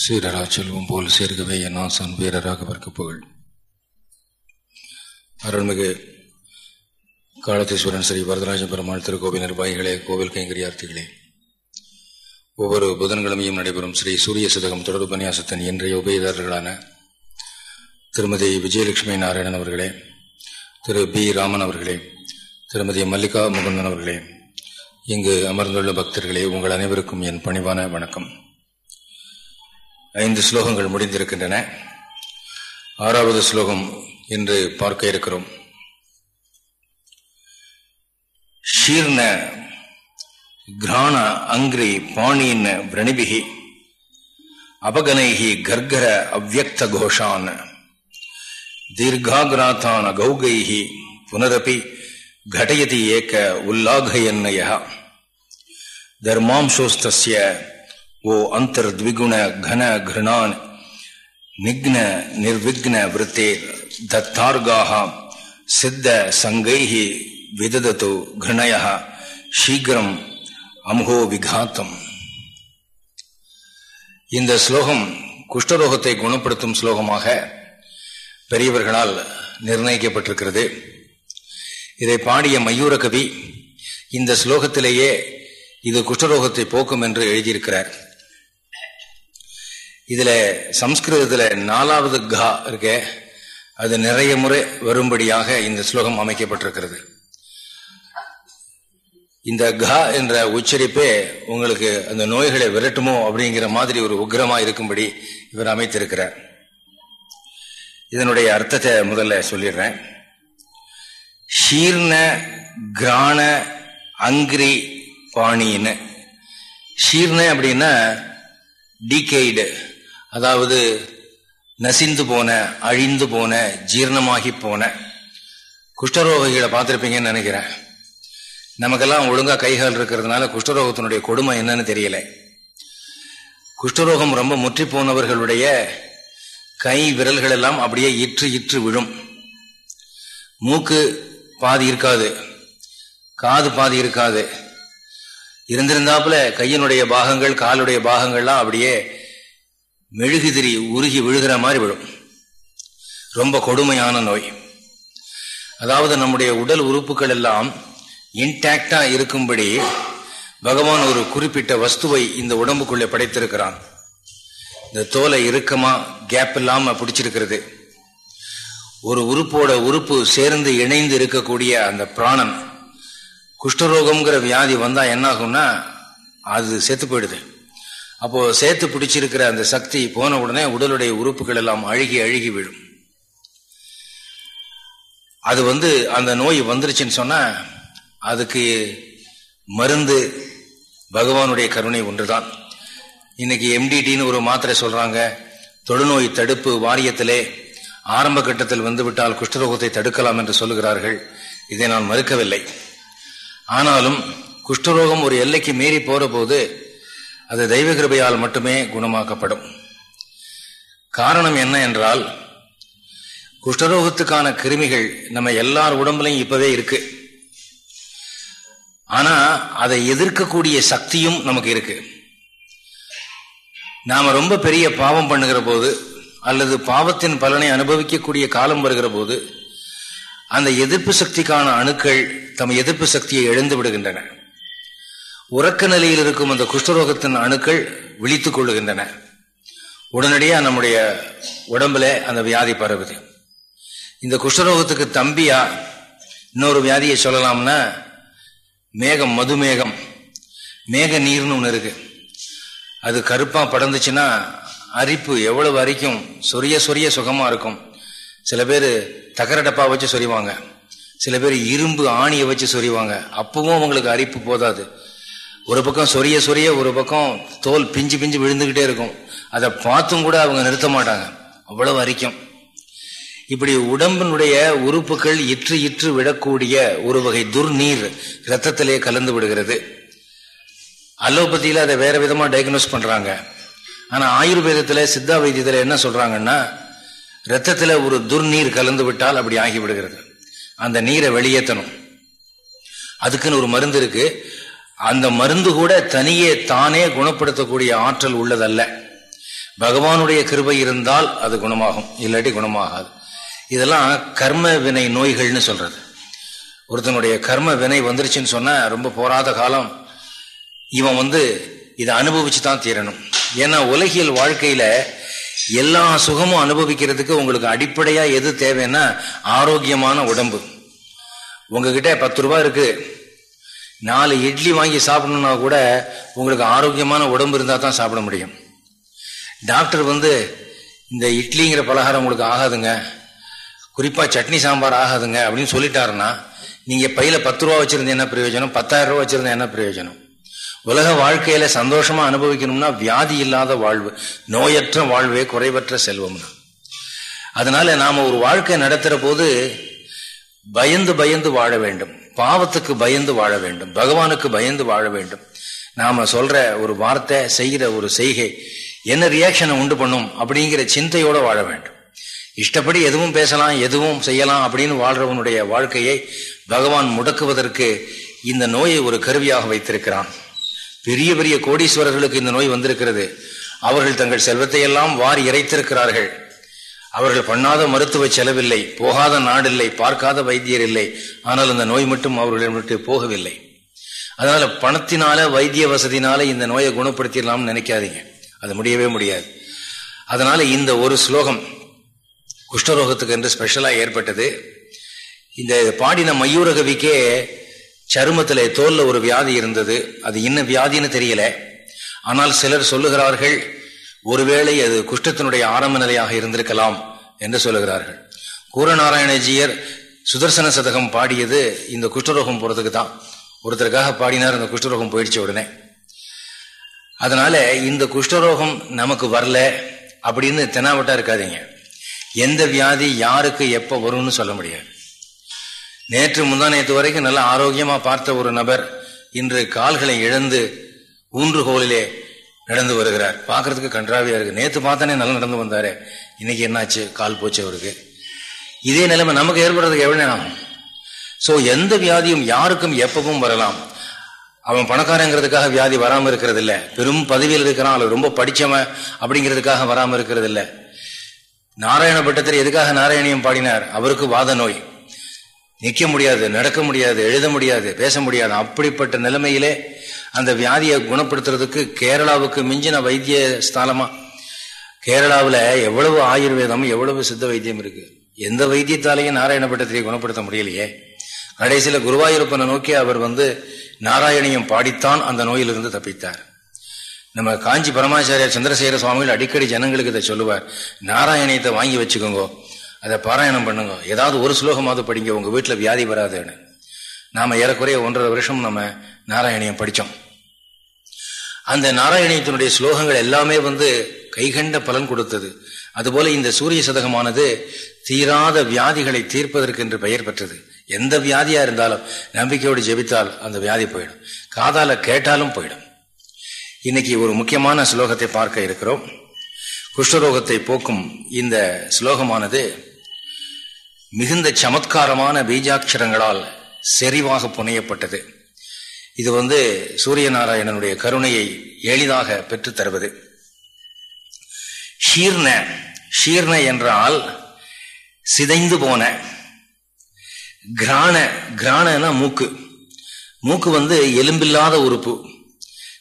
சீரரா செல்வம் போல் சேர்கவே என் ஆசான் வீரராக வர்க்க புகழ். அருள்மிகு காலத்தீஸ்வரன் ஸ்ரீ வரதராஜ பெருமாள் திருக்கோவில் நிர்வாகிகளே கோவில் கைங்கரியார்த்திகளே. ஒவ்வொரு புதன்கிழமையும் நடைபெறும் ஸ்ரீ சூரிய சதகம் தொடர் உபன்யாசத்தின் இன்றைய உபயதாரர்களான திருமதி விஜயலட்சுமி நாராயணன் அவர்களே திரு பி ராமன் அவர்களே திருமதி மல்லிகா முகுந்தன் அவர்களே இங்கு அமர்ந்துள்ள பக்தர்களே உங்கள் அனைவருக்கும் என் பணிவான வணக்கம். ஐந்து ஸ்லோகங்கள் முடிந்திருக்கின்றன ஆறாவது ஸ்லோகம் இன்று பார்க்க இருக்கிறோம் ஷீர்ண கிராண அங்கிரி பாணியின் விரணிபிகி அபகனைகி கர்கர அவ்வக்த கோஷான் தீர்காகிராத்தான் கௌகைகி புனரப்பி घटयति एक उल्लाघयन्नयः धर्मांशोस्तस्य वो अंतर्द्विगुण घन घृणान निग्न निर्विघ्न वृत्ते दत्तार्गाः सिद्ध संगैः विददतो घृणयः शीघ्रम அமுகோ விகாத்தம் இந்த ஸ்லோகம் குஷ்டரோகத்தை குணப்படுத்தும் ஸ்லோகமாக பெரியவர்களால் நிர்ணயிக்கப்பட்டிருக்கிறது இதை பாடிய மயூர கவி இந்த ஸ்லோகத்திலேயே இது குஷ்டரோகத்தை போக்கும் என்று எழுதியிருக்கிறார் இதுல சம்ஸ்கிருதத்துல நாலாவது கா இருக்க அது நிறைய முறை வரும்படியாக இந்த ஸ்லோகம் அமைக்கப்பட்டிருக்கிறது. இந்த கா என்ற உச்சரிப்பே உங்களுக்கு அந்த நோய்களை விரட்டுமோ அப்படிங்கிற மாதிரி ஒரு உக்ரமா இருக்கும்படி இவர் அமைத்திருக்கிறார். இதனுடைய அர்த்தத்தை முதல்ல சொல்லிடுறேன். ஷீர்ண கிராண அங்கிரி பாணின்னு. ஷீர்ண அப்படின்னா டிகெய்டு அதாவது நசிந்து போன அழிந்து போன ஜீர்ணமாகி போன குஷ்டரோகிகளை பார்த்துருப்பீங்கன்னு நினைக்கிறேன். நமக்கெல்லாம் ஒழுங்கா கைகால் இருக்கிறதுனால குஷ்டரோகத்தினுடைய கொடுமை என்னன்னு தெரியல. குஷ்டரோகம் ரொம்ப முற்றி போனவர்களுடைய கை விரல்கள் எல்லாம் அப்படியே இற்று இற்று விழும். மூக்கு பாதி இருக்காது காது பாதி இருக்காது. இருந்திருந்தாப்புல கையினுடைய பாகங்கள் காலுடைய பாகங்கள்லாம் அப்படியே மெழுகுதிரி உருகி விழுகிற மாதிரி விழும். ரொம்ப கொடுமையான நோய். அதாவது நம்முடைய உடல் உறுப்புகள் எல்லாம் இன்டாக்டா இருக்கும்படி பகவான் ஒரு குறிப்பிட்ட வஸ்துவை இந்த உடம்புக்குள்ளே படைத்திருக்கிறான். இந்த தோலை இறுக்கமா கேப் இல்லாம பிடிச்சிருக்கிறது. ஒரு உறுப்போட உறுப்பு சேர்ந்து இணைந்து இருக்கக்கூடிய அந்த பிராணன் குஷ்டரோகம்ங்கிற வியாதி வந்தா என்னாகும்னா அது செத்து போயிடுது. அப்போ சேர்த்து பிடிச்சிருக்கிற அந்த சக்தி போன உடனே உடலுடைய உறுப்புகள் எல்லாம் அழுகி அழுகி விழும். அது வந்து அந்த நோய் வந்துருச்சுன்னு சொன்னா அதுக்கு மருந்து பகவானுடைய கருணை ஒன்றுதான். இன்னைக்கு எம்டிடின்னு ஒரு மாத்திரை சொல்றாங்க. தொழுநோய் தடுப்பு வாரியத்திலே ஆரம்ப கட்டத்தில் வந்துவிட்டால் குஷ்டரோகத்தை தடுக்கலாம் என்று சொல்லுகிறார்கள். இதை நான் மறுக்கவில்லை. ஆனாலும் குஷ்டரோகம் ஒரு எல்லைக்கு மீறி போற போது அது தெய்வ கிருபையால் மட்டுமே குணமாக்கப்படும். காரணம் என்ன என்றால் குஷ்டரோகத்துக்கான கிருமிகள் நம்ம எல்லார் உடம்புலையும் இப்பவே இருக்கு. ஆனா அதை எதிர்க்கக்கூடிய சக்தியும் நமக்கு இருக்கு. நாம ரொம்ப பெரிய பாவம் பண்ணுகிற போது அல்லது பாவத்தின் பலனை அனுபவிக்கக்கூடிய காலம் வருகிற போது அந்த எதிர்ப்பு சக்திக்கான அணுக்கள் தம் எதிர்ப்பு சக்தியை எழுந்து விடுகின்றன. உறக்க நிலையில் இருக்கும் அந்த குஷ்டரோகத்தின் அணுக்கள் விழித்துக் கொள்ளுகின்றன. உடனடியாக நம்முடைய உடம்புல அந்த வியாதி பரவுது. இந்த குஷ்டரோகத்துக்கு தம்பியா இன்னொரு வியாதியை சொல்லலாம்னா மேகம் மதுமேகம். மேக நீர்னு ஒன்று இருக்கு. அது கருப்பாக படந்துச்சுன்னா அரிப்பு எவ்வளவு அரிக்கும்? சொரிய சொரிய சுகமாக இருக்கும். சில பேர் தகர டப்பா வச்சு சொறிவாங்க சில பேர் இரும்பு ஆணியை வச்சு சொறிவாங்க அப்பவும் அவங்களுக்கு அரிப்பு போதாது. ஒரு பக்கம் சொரிய சொரிய ஒரு பக்கம் தோல் பிஞ்சு பிஞ்சு விழுந்துகிட்டே இருக்கும். அதை பார்த்தும் கூட அவங்க நிறுத்த மாட்டாங்க. அவ்வளவு அரிக்கும். இப்படி உடம்பினுடைய உறுப்புகள் இற்று இற்று விடக்கூடிய ஒரு வகை துர்நீர் ரத்தத்திலே கலந்து விடுகிறது. அலோபதியில அதை வேற விதமா டயக்னோஸ் பண்றாங்க. ஆனா ஆயுர்வேதத்துல சித்தா வைத்தியத்துல என்ன சொல்றாங்கன்னா ரத்தத்துல ஒரு துர்நீர் கலந்து விட்டால் அப்படி ஆகி விடுகிறது. அந்த நீரை வெளியேற்றணும் அதுக்குன்னு ஒரு மருந்து இருக்கு. அந்த மருந்து கூட தனியே தானே குணப்படுத்தக்கூடிய ஆற்றல் உள்ளதல்ல. பகவானுடைய கிருபை இருந்தால் அது குணமாகும் இல்லாட்டி குணமாகாது. இதெல்லாம் கர்ம வினை நோய்கள்னு சொல்றது. ஒருத்தனுடைய கர்ம வினை வந்துருச்சுன்னு சொன்னா ரொம்ப போராத காலம். இவன் வந்து இதை அனுபவிச்சு தான் தீரணும். ஏன்னா உலகியல் வாழ்க்கையில எல்லா சுகமும் அனுபவிக்கிறதுக்கு உங்களுக்கு அடிப்படையா எது தேவைன்னா ஆரோக்கியமான உடம்பு. உங்ககிட்ட பத்து ரூபாய் இருக்கு. நாலு இட்லி வாங்கி சாப்பிடணும்னா கூட உங்களுக்கு ஆரோக்கியமான உடம்பு இருந்தால் தான் சாப்பிட முடியும். டாக்டர் வந்து இந்த இட்லிங்கிற பலகாரம் உங்களுக்கு ஆகாதுங்க. குறிப்பாக சட்னி சாம்பார் ஆகாதுங்க அப்படின்னு சொல்லிட்டாருன்னா நீங்கள் பையில் பத்து ரூபா வச்சுருந்தா என்ன பிரயோஜனம்? பத்தாயிரம் ரூபா வச்சுருந்தா என்ன பிரயோஜனம்? உலக வாழ்க்கையில் சந்தோஷமாக அனுபவிக்கணும்னா வியாதி இல்லாத வாழ்வு நோயற்ற வாழ்வே குறைவற்ற செல்வம்னா அதனால நாம் ஒரு வாழ்க்கை நடத்துகிற போது பயந்து பயந்து வாழ வேண்டும். பாவத்துக்கு பயந்து வாழ வேண்டும் பகவானுக்கு பயந்து வாழ வேண்டும். நாம சொல்ற ஒரு வார்த்தை செய்கிற ஒரு செய்கை என்ன ரியாக்ஷனை உண்டு பண்ணும் அப்படிங்கிற சிந்தையோட வாழ வேண்டும். இஷ்டப்படி எதுவும் பேசலாம் எதுவும் செய்யலாம் அப்படின்னு வாழ்றவனுடைய வாழ்க்கையை பகவான் முடக்குவதற்கு இந்த நோயை ஒரு கருவியாக வைத்திருக்கிறான். பெரிய பெரிய கோடீஸ்வரர்களுக்கு இந்த நோய் வந்திருக்கிறது. அவர்கள் தங்கள் செல்வத்தை எல்லாம் வாரி இறைத்திருக்கிறார்கள். அவர்கள் பண்ணாத மருத்துவ செலவில்லை போகாத நாடில்லை பார்க்காத வைத்தியர் இல்லை. ஆனால் அந்த நோய் மட்டும் அவர்களிடம் விட்டு போகவில்லை. அதனால பணத்தினால வைத்திய வசதினால இந்த நோயை குணப்படுத்திடலாம்னு நினைக்காதீங்க. அது முடியவே முடியாது. அதனால இந்த ஒரு ஸ்லோகம் குஷ்டரோகத்துக்கு என்று ஸ்பெஷலாக ஏற்பட்டது. இந்த பாடின மையூரகவிக்கே சருமத்தில் தோல்ல ஒரு வியாதி இருந்தது. அது இன்னும் வியாதின்னு தெரியல. ஆனால் சிலர் சொல்லுகிறார்கள் ஒருவேளை அது குஷ்டத்தினுடைய ஆரம்ப நிலையாக இருந்திருக்கலாம் என்று சொல்லுகிறார்கள். கூரநாராயணஜியர் சுதர்சன சதகம் பாடியது இந்த குஷ்டரோகம் போறதுக்கு தான். ஒருத்தருக்காக பாடினார் அந்த குஷ்டரோகம் போயிடுச்சு உடனே. அதனால இந்த குஷ்டரோகம் நமக்கு வரல அப்படின்னு தெனாவட்டா இருக்காதீங்க. எந்த வியாதி யாருக்கு எப்ப வரும்னு சொல்ல முடியாது. நேற்று முந்தா நேற்று வரைக்கும் நல்ல ஆரோக்கியமா பார்த்த ஒரு நபர் இன்று கால்களை இழந்து ஊன்றுகோலிலே நடந்து வருகிறார். பார்க்கறதுக்கு கன்றாவியா இருக்கு. நேற்று பார்த்தானே நல்லா நடந்து வந்தாரு. இன்னைக்கு என்னாச்சு? கால் போச்சு அவருக்கு. இதே நிலைமை நமக்கு ஏற்படுறதுக்கு எவ்வளவு நேரம்? ஸோ எந்த வியாதியும் யாருக்கும் எப்பவும் வரலாம். அவன் பணக்காரங்கிறதுக்காக வியாதி வராமல் இருக்கிறது இல்லை பெரும் பதவியில் இருக்கிறான். அல்லது ரொம்ப படிச்சவன் அப்படிங்கிறதுக்காக வராமல் இருக்கிறது இல்லை நாராயண பட்டத்தில் எதுக்காக நாராயணியம் பாடினார்? அவருக்கு வாத நோய். நிற்க முடியாது நடக்க முடியாது எழுத முடியாது பேச முடியாது. அப்படிப்பட்ட நிலைமையிலே அந்த வியாதியை குணப்படுத்துறதுக்கு கேரளாவுக்கு மிஞ்சின வைத்திய ஸ்தானமா கேரளாவில் எவ்வளவு ஆயுர்வேதம் எவ்வளவு சித்த வைத்தியம் இருக்கு? எந்த வைத்தியத்தாலையும் நாராயணப்பட்டத்திலே குணப்படுத்த முடியலையே. கடைசியில் குருவாயூரப்பனை நோக்கி அவர் வந்து நாராயணியம் பாடித்தான் அந்த நோயிலிருந்து தப்பித்தார். நம்ம காஞ்சி பரமாச்சாரியார் சந்திரசேகர சுவாமிகள் அடிக்கடி ஜனங்களுக்கு இதை சொல்லுவார். நாராயணியத்தை வாங்கி வச்சுக்கோங்க அதை பாராயணம் பண்ணுங்க. ஏதாவது ஒரு ஸ்லோகமாவது படிங்க உங்கள் வீட்டில் வியாதி வராதுன்னு. நாம் ஏறக்குறைய ஒன்றரை வருஷம் நம்ம நாராயணியம் படித்தோம் அந்த நாராயணியத்தினுடைய ஸ்லோகங்கள் எல்லாமே வந்து கைகண்ட பலன் கொடுத்தது. அதுபோல இந்த சூரிய சதகமானது தீராத வியாதிகளை தீர்ப்பதற்கு என்று பெயர் பெற்றது. எந்த வியாதியா இருந்தாலும் நம்பிக்கையோடு ஜெபித்தால் அந்த வியாதி போயிடும். காதால கேட்டாலும் போயிடும். இன்னைக்கு ஒரு முக்கியமான ஸ்லோகத்தை பார்க்க இருக்கிறோம். குஷ்டரோகத்தை போக்கும் இந்த ஸ்லோகமானது மிகுந்த சமத்காரமான பீஜாட்சரங்களால் செறிவாக புனையப்பட்டது. இது வந்து சூரிய நாராயணனுடைய கருணையை எளிதாக பெற்றுத் தருவது. ஷீர்ண ஷீர்ண என்றால் சிதைந்து போன கிராண கிராணனா மூக்கு. மூக்கு வந்து எலும்பில்லாத உறுப்பு.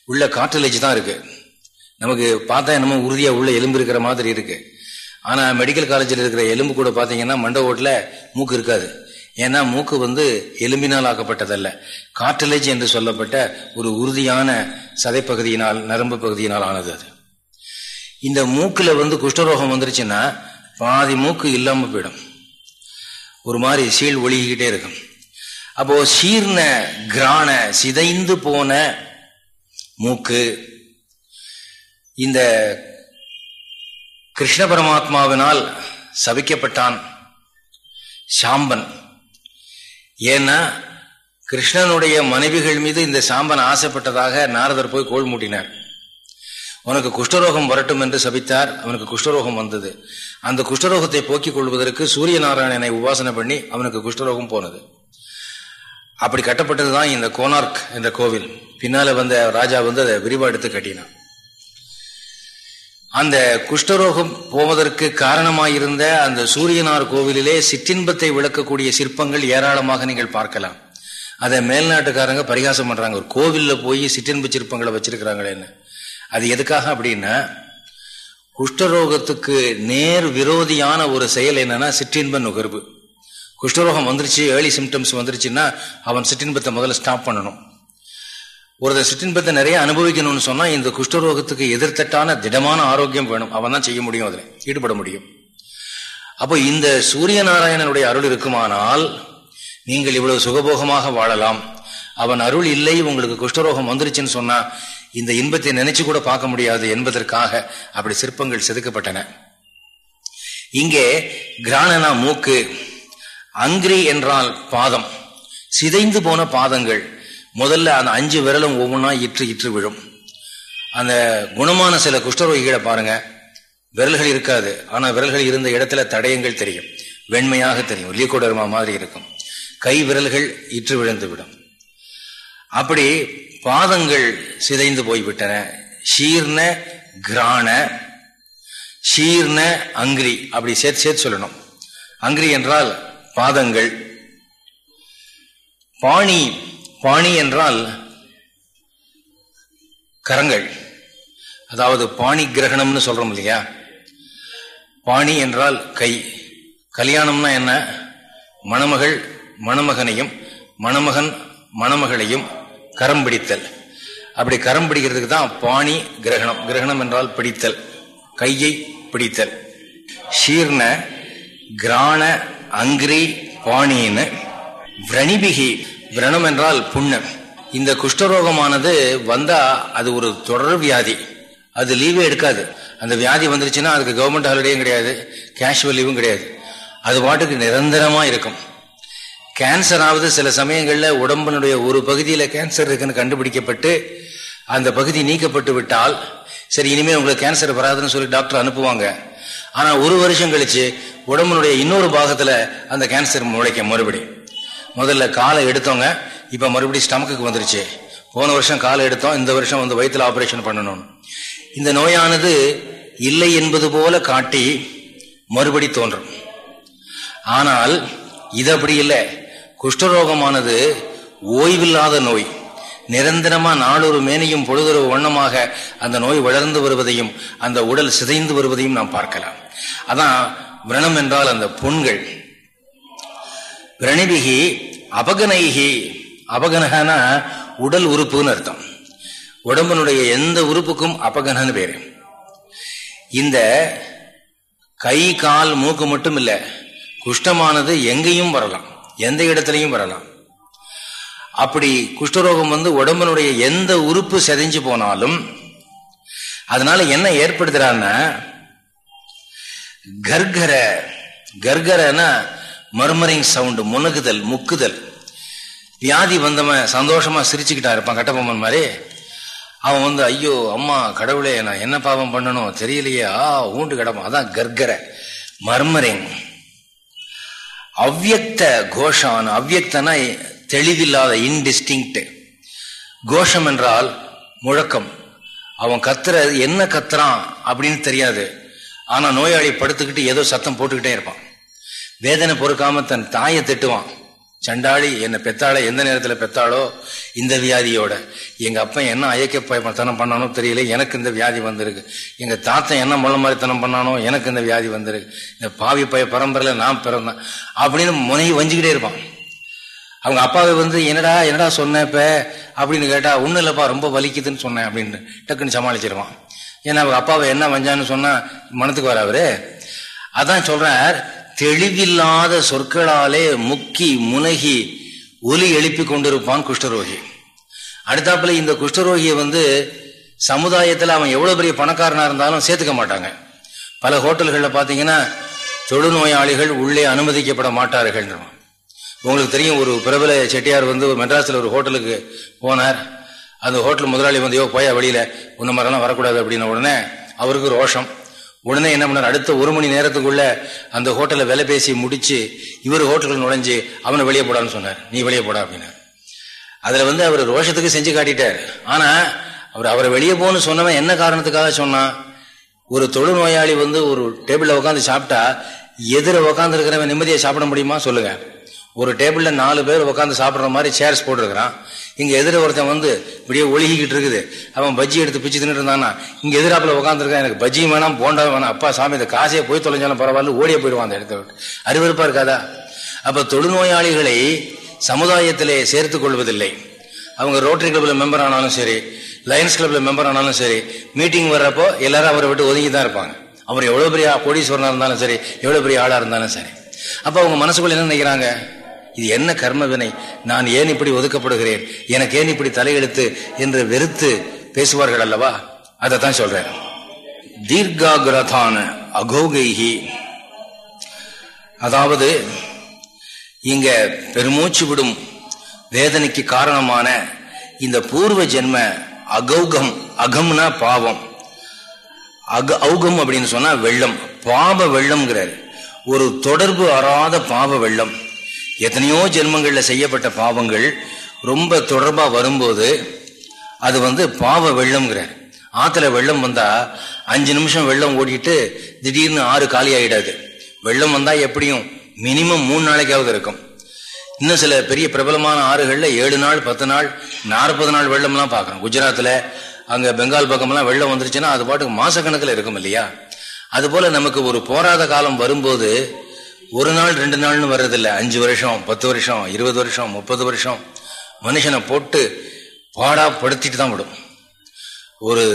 உள்ள காற்றலேஜ் தான் இருக்கு. நமக்கு பார்த்தா என்னமோ உறுதியாக உள்ள எலும்பு இருக்கிற மாதிரி இருக்கு. ஆனால் மெடிக்கல் காலேஜில் இருக்கிற எலும்பு கூட பார்த்தீங்கன்னா மண்ட ஓட்டில் மூக்கு இருக்காது. ஏன்னா மூக்கு வந்து எலும்பினால் ஆக்கப்பட்டதல்ல. காட்டலேஜ் என்று சொல்லப்பட்ட ஒரு உறுதியான சதைப்பகுதியினால் நரம்பு பகுதியினால் ஆனது அது. இந்த மூக்கில் வந்து குஷ்டரோகம் வந்துருச்சுன்னா பாதி மூக்கு இல்லாமல் போயிடும். ஒரு மாதிரி சீழ் ஒழுகிக்கிட்டே இருக்கும். அப்போ சீர்ண கிராண சிதைந்து போன மூக்கு இந்த கிருஷ்ண பரமாத்மாவினால் சபிக்கப்பட்டான் சாம்பன். ஏன்னா கிருஷ்ணனுடைய மனைவிகள் மீது இந்த சாம்பன் ஆசைப்பட்டதாக நாரதர் போய் கோள் மூட்டினார். உனக்கு குஷ்டரோகம் வரட்டும் என்று சபித்தார் அவனுக்கு குஷ்டரோகம் வந்தது. அந்த குஷ்டரோகத்தை போக்கிக் கொள்வதற்கு சூரிய நாராயணனை உபாசனை பண்ணி அவனுக்கு குஷ்டரோகம் போனது. அப்படி கட்டப்பட்டதுதான் இந்த கோனார்க் என்ற கோவில். பின்னால வந்த ராஜா வந்து அதை விரிவாடுத்து கட்டினான். அந்த குஷ்டரோகம் போவதற்கு காரணமாயிருந்த அந்த சூரியனார் கோவிலிலே சிற்றின்பத்தை விளக்கக்கூடிய சிற்பங்கள் ஏராளமாக நீங்கள் பார்க்கலாம். அதை மேல்நாட்டுக்காரங்க பரிகாசம் பண்றாங்க. ஒரு கோவிலில் போய் சிற்றின்ப சிற்பங்களை வச்சிருக்கிறாங்களேன்னு அது எதுக்காக அப்படின்னா குஷ்டரோகத்துக்கு நேர் விரோதியான ஒரு செயல் என்னன்னா சிற்றின்ப நுகர்வு. குஷ்டரோகம் வந்துருச்சு ஏர்லி சிம்டம்ஸ் வந்துருச்சுன்னா அவன் சிற்றின்பத்தை முதல்ல ஸ்டாப் பண்ணணும். ஒருத்தர் சிற்றின்பத்தை நிறைய அனுபவிக்கணும்னு சொன்னா இந்த குஷ்டரோகத்துக்கு எதிர்த்தட்டான திடமான ஆரோக்கியம் வேணும். அவன் தான் செய்ய முடியும் அதில். ஈடுபட முடியும். அப்போ இந்த சூரிய நாராயணனுடைய அருள் இருக்குமானால் நீங்கள் இவ்வளவு சுகபோகமாக வாழலாம். அவன் அருள் இல்லை உங்களுக்கு குஷ்டரோகம் வந்துருச்சுன்னு சொன்னா இந்த இன்பத்தை நினைச்சு கூட பார்க்க முடியாது என்பதற்காக அப்படி சிற்பங்கள் செதுக்கப்பட்டன. இங்கே கிராணனா மூக்கு அங்கிரி என்றால் பாதம் சிதைந்து போன பாதங்கள் முதல்ல அந்த அஞ்சு விரலும் ஒவ்வொன்றா இற்று இற்று விழும். அந்த குணமான சில குஷ்டரோகிகளை பாருங்க. விரல்கள் இருக்காது. ஆனால் விரல்கள் இருந்த இடத்துல தடயங்கள் தெரியும். வெண்மையாக தெரியும். லியோகோடர்மா மாதிரி இருக்கும். கை விரல்கள் இற்று விழுந்து விடும் அப்படி பாதங்கள் சிதைந்து போய்விட்டன. ஷீர்ண கிராண ஷீர்ன அங்கிரி அப்படி சேர்த்து சேர்த்து சொல்லணும். அங்கிரி என்றால் பாதங்கள். பாணி பாணி என்றால் கரங்கள். அதாவது பாணி கிரகணம்னு சொல்றோம் இல்லையா? பாணி என்றால் கை. கல்யாணம்னா என்ன? மணமகள் மணமகனையும் மணமகன் மணமகளையும் கரம் பிடித்தல். அப்படி கரம் பிடிக்கிறதுக்கு தான் பாணி கிரகணம். கிரகணம் என்றால் பிடித்தல். கையை பிடித்தல். ஷீர்ண கிராண அங்கிரி பாணின்னு விரணிபிகி விரணம் என்றால் புண்ணம். இந்த குஷ்டரோகமானது வந்தா அது ஒரு தொடர் வியாதி. அது லீவே எடுக்காது. அந்த வியாதி வந்துருச்சுன்னா அதுக்கு கவர்மெண்ட் ஹாலிடேயும் கிடையாது கேஷுவல் லீவும் கிடையாது. அது பாட்டுக்கு நிரந்தரமா இருக்கும். கேன்சர் ஆகுது சில சமயங்களில் உடம்பினுடைய ஒரு பகுதியில் கேன்சர் இருக்குன்னு கண்டுபிடிக்கப்பட்டு அந்த பகுதி நீக்கப்பட்டு விட்டால் சரி இனிமேல் உங்களுக்கு கேன்சர் வராதுன்னு சொல்லி டாக்டர் அனுப்புவாங்க. ஆனால் ஒரு வருஷம் கழிச்சு உடம்புனுடைய இன்னொரு பாகத்தில் அந்த கேன்சர் முளைக்க மறுபடியும். முதல்ல காலை எடுத்தவங்க இப்போ மறுபடியும் ஸ்டமக்கு வந்துருச்சு. போன வருஷம் காலை எடுத்தோம் இந்த வருஷம் வந்து வயிற்றுல ஆப்ரேஷன் பண்ணணும். இந்த நோயானது இல்லை என்பது போல காட்டி மறுபடி தோன்றும். ஆனால் இது அப்படி இல்லை. குஷ்டரோகமானது ஓய்வில்லாத நோய். நிரந்தரமா நாளொரு மேனையும் பொழுதொரு வண்ணமாக அந்த நோய் வளர்ந்து வருவதையும் அந்த உடல் சிதைந்து வருவதையும் நாம் பார்க்கலாம். அதான் விரணம் என்றால் அந்த புண்கள். விரணிபிகி அபகனைகி அபகனகனா உடல் உறுப்புன்னு அர்த்தம். உடம்பனுடைய எந்த உறுப்புக்கும் அபகனன்னு பேரு. இந்த கை கால் மூக்கு மட்டும் இல்லை குஷ்டமானது எங்கேயும் வரலாம். எந்த இடத்துலையும் வரலாம். அப்படி குஷ்டரோகம் வந்து உடம்பனுடைய எந்த உறுப்பு செதைஞ்சு போனாலும் அதனால என்ன ஏற்படுத்துறான்னா கர்கர. கர்கரன்னா மர்மரிங் சவுண்டு முனகுதல் முக்குதல். வியாதி வந்தவன் சந்தோஷமா சிரிச்சுக்கிட்டா இருப்பான் கட்டபொம்மன் மாதிரி அவன் வந்து ஐயோ அம்மா கடவுளே நான் என்ன பாவம் பண்ணணும் தெரியலையே. ஆ ஊண்டு கிடப்பான். அதான் கர்கர மர்மரிங் அவ்வியக்த கோஷான். அவ்வியக்தனா தெளிவில்லாத இன்டிஸ்டிங்க்ட் கோஷம் என்றால் முழக்கம். அவன் கத்துற என்ன கத்துறான் அப்படின்னு தெரியாது. ஆனா நோயாளி படுத்துக்கிட்டு ஏதோ சத்தம் போட்டுக்கிட்டே இருப்பான். வேதனை பொறுக்காம தன் தாயை திட்டுவான். சண்டாளி என்னை பெத்தாள எந்த நேரத்தில் பெத்தாளோ இந்த வியாதியோட. எங்கள் அப்பன் என்ன அயக்கத்தனம் பண்ணானோ தெரியல எனக்கு இந்த வியாதி வந்திருக்கு. எங்கள் தாத்தன் என்ன முள்ள மாதிரித்தனம் பண்ணானோ எனக்கு இந்த வியாதி வந்திருக்கு. இந்த பாவி பய பரம்பரையில் நான் பிறந்தேன். அப்படின்னு முனையை வஞ்சிக்கிட்டே இருப்பான். அவங்க அப்பாவை வந்து என்னடா என்னடா சொன்ன அப்படின்னு கேட்டா ஒன்றும் இல்லைப்பா ரொம்ப வலிக்குதுன்னு சொன்னேன் அப்படின்னு டக்குன்னு சமாளிச்சிருவான். ஏன்னா அவங்க அப்பாவை என்ன வஞ்சான்னு சொன்னா மனத்துக்கு வர அவரு. அதான் சொல்றார் தெளிவில்லாத சொற்களாலே முக்கி முனகி ஒலி எழுப்பி கொண்டிருப்பான் குஷ்டரோகி. அடுத்தாப்புல இந்த குஷ்டரோகியை வந்து சமுதாயத்தில் அவன் எவ்வளோ பெரிய பணக்காரனாக இருந்தாலும் சேர்த்துக்க மாட்டாங்க. பல ஹோட்டல்களில் பார்த்தீங்கன்னா தொழுநோயாளிகள் உள்ளே அனுமதிக்கப்பட மாட்டார்கள். உங்களுக்கு தெரியும் ஒரு பிரபல செட்டியார் வந்து மெட்ராஸில் ஒரு ஹோட்டலுக்கு போனார். அந்த ஹோட்டல் முதலாளி வந்து யோ போயா வழியில் உன்ன மாதிரிலாம் வரக்கூடாது அப்படின்ன உடனே அவருக்கு ரோஷம். உடனே என்ன பண்ணார்? அடுத்த ஒரு மணி நேரத்துக்குள்ள அந்த ஹோட்டலில் விலை பேசி முடிச்சு இவர் ஹோட்டலுக்கு நுழைஞ்சு அவனை வெளியே போடான்னு சொன்னார். நீ வெளியே போடா அப்படின்னார். அதில் வந்து அவர் ரோஷத்துக்கு செஞ்சு காட்டிட்டார். ஆனால் அவர் அவரை வெளியே போகணும்னு சொன்னவன் என்ன காரணத்துக்காக சொன்னான்? ஒரு தொழுநோயாளி வந்து ஒரு டேபிளில் உட்காந்து சாப்பிட்டா எதிர உட்காந்து இருக்கிறவன் நிம்மதியை சாப்பிட முடியுமா? சொல்லுங்க. ஒரு டேபிளில் நாலு பேர் உட்காந்து சாப்பிட்ற மாதிரி சேர்ஸ் போட்டிருக்கிறான். இங்கே எதிர ஒருத்தன் வந்து இப்படியே ஒழுகிக்கிட்டு இருக்குது. அவன் பஜ்ஜி எடுத்து பிச்சு தின்னுட்டு இருந்தானா இங்கே எதிராப்பில் உட்காந்துருக்கான் எனக்கு பஜ்ஜியும் வேணாம் போண்டா வேணாம் அப்பா சாமி இந்த காசையை போய் தொலைஞ்சாலும் பரவாயில்ல ஓடியே போயிடுவான் அந்த இடத்த விட்டு இருக்காதா? அப்போ தொழுநோயாளிகளை சமுதாயத்திலே சேர்த்து கொள்வதில்லை. அவங்க ரோட்டரி கிளப்ல மெம்பர் ஆனாலும் சரி லயன்ஸ் கிளப்ல மெம்பர் ஆனாலும் சரி மீட்டிங் வர்றப்போ எல்லாரும் அவரை விட்டு ஒதுங்கி தான் இருப்பாங்க. அவர் எவ்வளவு பெரிய கோடீஸ்வரனா இருந்தாலும் சரி எவ்வளவு பெரிய ஆளா இருந்தாலும் சரி. அப்ப அவங்க மனசுக்குள்ள என்ன நினைக்கிறாங்க? இது என்ன கர்மவினை? நான் ஏன் இப்படி ஒதுக்கப்படுகிறேன்? எனக்கு ஏன் இப்படி தலையெழுத்து என்று வெறுத்து பேசுவார்கள் அல்லவா? அதைத்தான் சொல்றேன். தீர்காகிரதான அகோகைகி அதாவது இங்க பெருமூச்சு விடும் வேதனைக்கு காரணமான இந்த பூர்வ ஜென்ம அகௌகம் அகம்னா பாவம். அக அவுகம் அப்படின்னு சொன்னா வெள்ளம். பாவ வெள்ளம்ங்கிறார். ஒரு தொடர்பு அறாத பாவ வெள்ளம். எத்தனையோ ஜென்மங்களில் செய்யப்பட்ட பாவங்கள் ரொம்ப தொடர்பாக வரும்போது அது வந்து பாவ வெள்ளம்ங்கிறார் ஆற்றுல வெள்ளம் வந்தால் அஞ்சு நிமிஷம் வெள்ளம் ஓடிட்டு திடீர்னு ஆறு காலி ஆகிடாது வெள்ளம் வந்தால் எப்படியும்? மினிமம் மூணு நாளைக்காவது இருக்கும். இன்னும் சில பெரிய பிரபலமான ஆறுகளில் ஏழு நாள் பத்து நாள் நாற்பது நாள் வெள்ளம்லாம் பார்க்குறோம். குஜராத்தில் அங்கே பெங்கால் பக்கம்லாம் வெள்ளம் வந்துருச்சுன்னா அது பாட்டுக்கு மாசக்கணக்கில் இருக்கும் இல்லையா? அதுபோல் நமக்கு ஒரு போராத காலம் வரும்போது ஒரு நாள் ரெண்டு நாள்னு வர்றதில்ல. அஞ்சு வருஷம் பத்து வருஷம் இருபது வருஷம் முப்பது வருஷம். மனுஷனை போட்டு பாடா படுத்திட்டு தான் விடும். ஒரு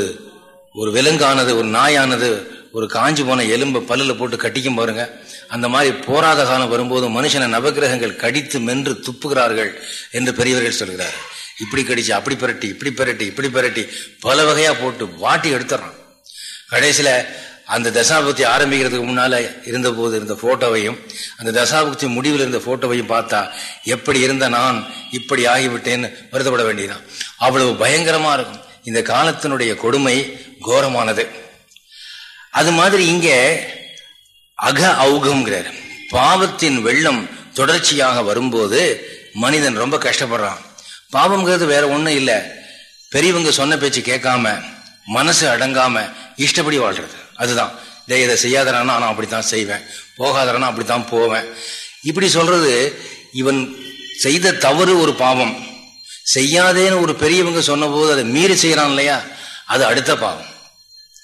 ஒரு விலங்கானது ஒரு நாயானது ஒரு காஞ்சி போன எலும்பு பல்லில் போட்டு கட்டிக்கும் பாருங்க. அந்த மாதிரி போராத காலம் வரும்போது மனுஷனை நவகிரகங்கள் கடித்து மென்று துப்புகிறார்கள் என்று பெரியவர்கள் சொல்கிறார் இப்படி கடிச்சு அப்படி பெரட்டி இப்படி பெரட்டி இப்படி பெரட்டி பல வகையா போட்டு வாட்டி எடுத்துறான் கடைசியில அந்த தசாபக்தி ஆரம்பிக்கிறதுக்கு முன்னால இருந்த போது இருந்த போட்டோவையும் அந்த தசாபக்தி முடிவில் இருந்த போட்டோவையும் பார்த்தா எப்படி இருந்த நான் இப்படி ஆகிவிட்டேன்னு வருத்தப்பட வேண்டியதான் அவ்வளவு பயங்கரமா இருக்கும். இந்த காலத்தினுடைய கொடுமை கோரமானது. அது மாதிரி இங்க அக அவுகம்ங்கிறார். பாவத்தின் வெள்ளம் தொடர்ச்சியாக வரும்போது மனிதன் ரொம்ப கஷ்டப்படுறான். பாவம்ங்கிறது வேற ஒண்ணும் இல்லை. பெரியவங்க சொன்ன பேச்சு கேட்காம மனசு அடங்காம இஷ்டப்படி வாழ்றது. அதுதான். டே இதை செய்யாதனா நான் அப்படித்தான் செய்வேன். போகாதனா அப்படித்தான் போவேன். இப்படி சொல்றது இவன் செய்த தவறு ஒரு பாவம். செய்யாதேன்னு ஒரு பெரியவங்க சொன்னபோது அதை மீறி செய்யறான் இல்லையா? அது அடுத்த பாவம்.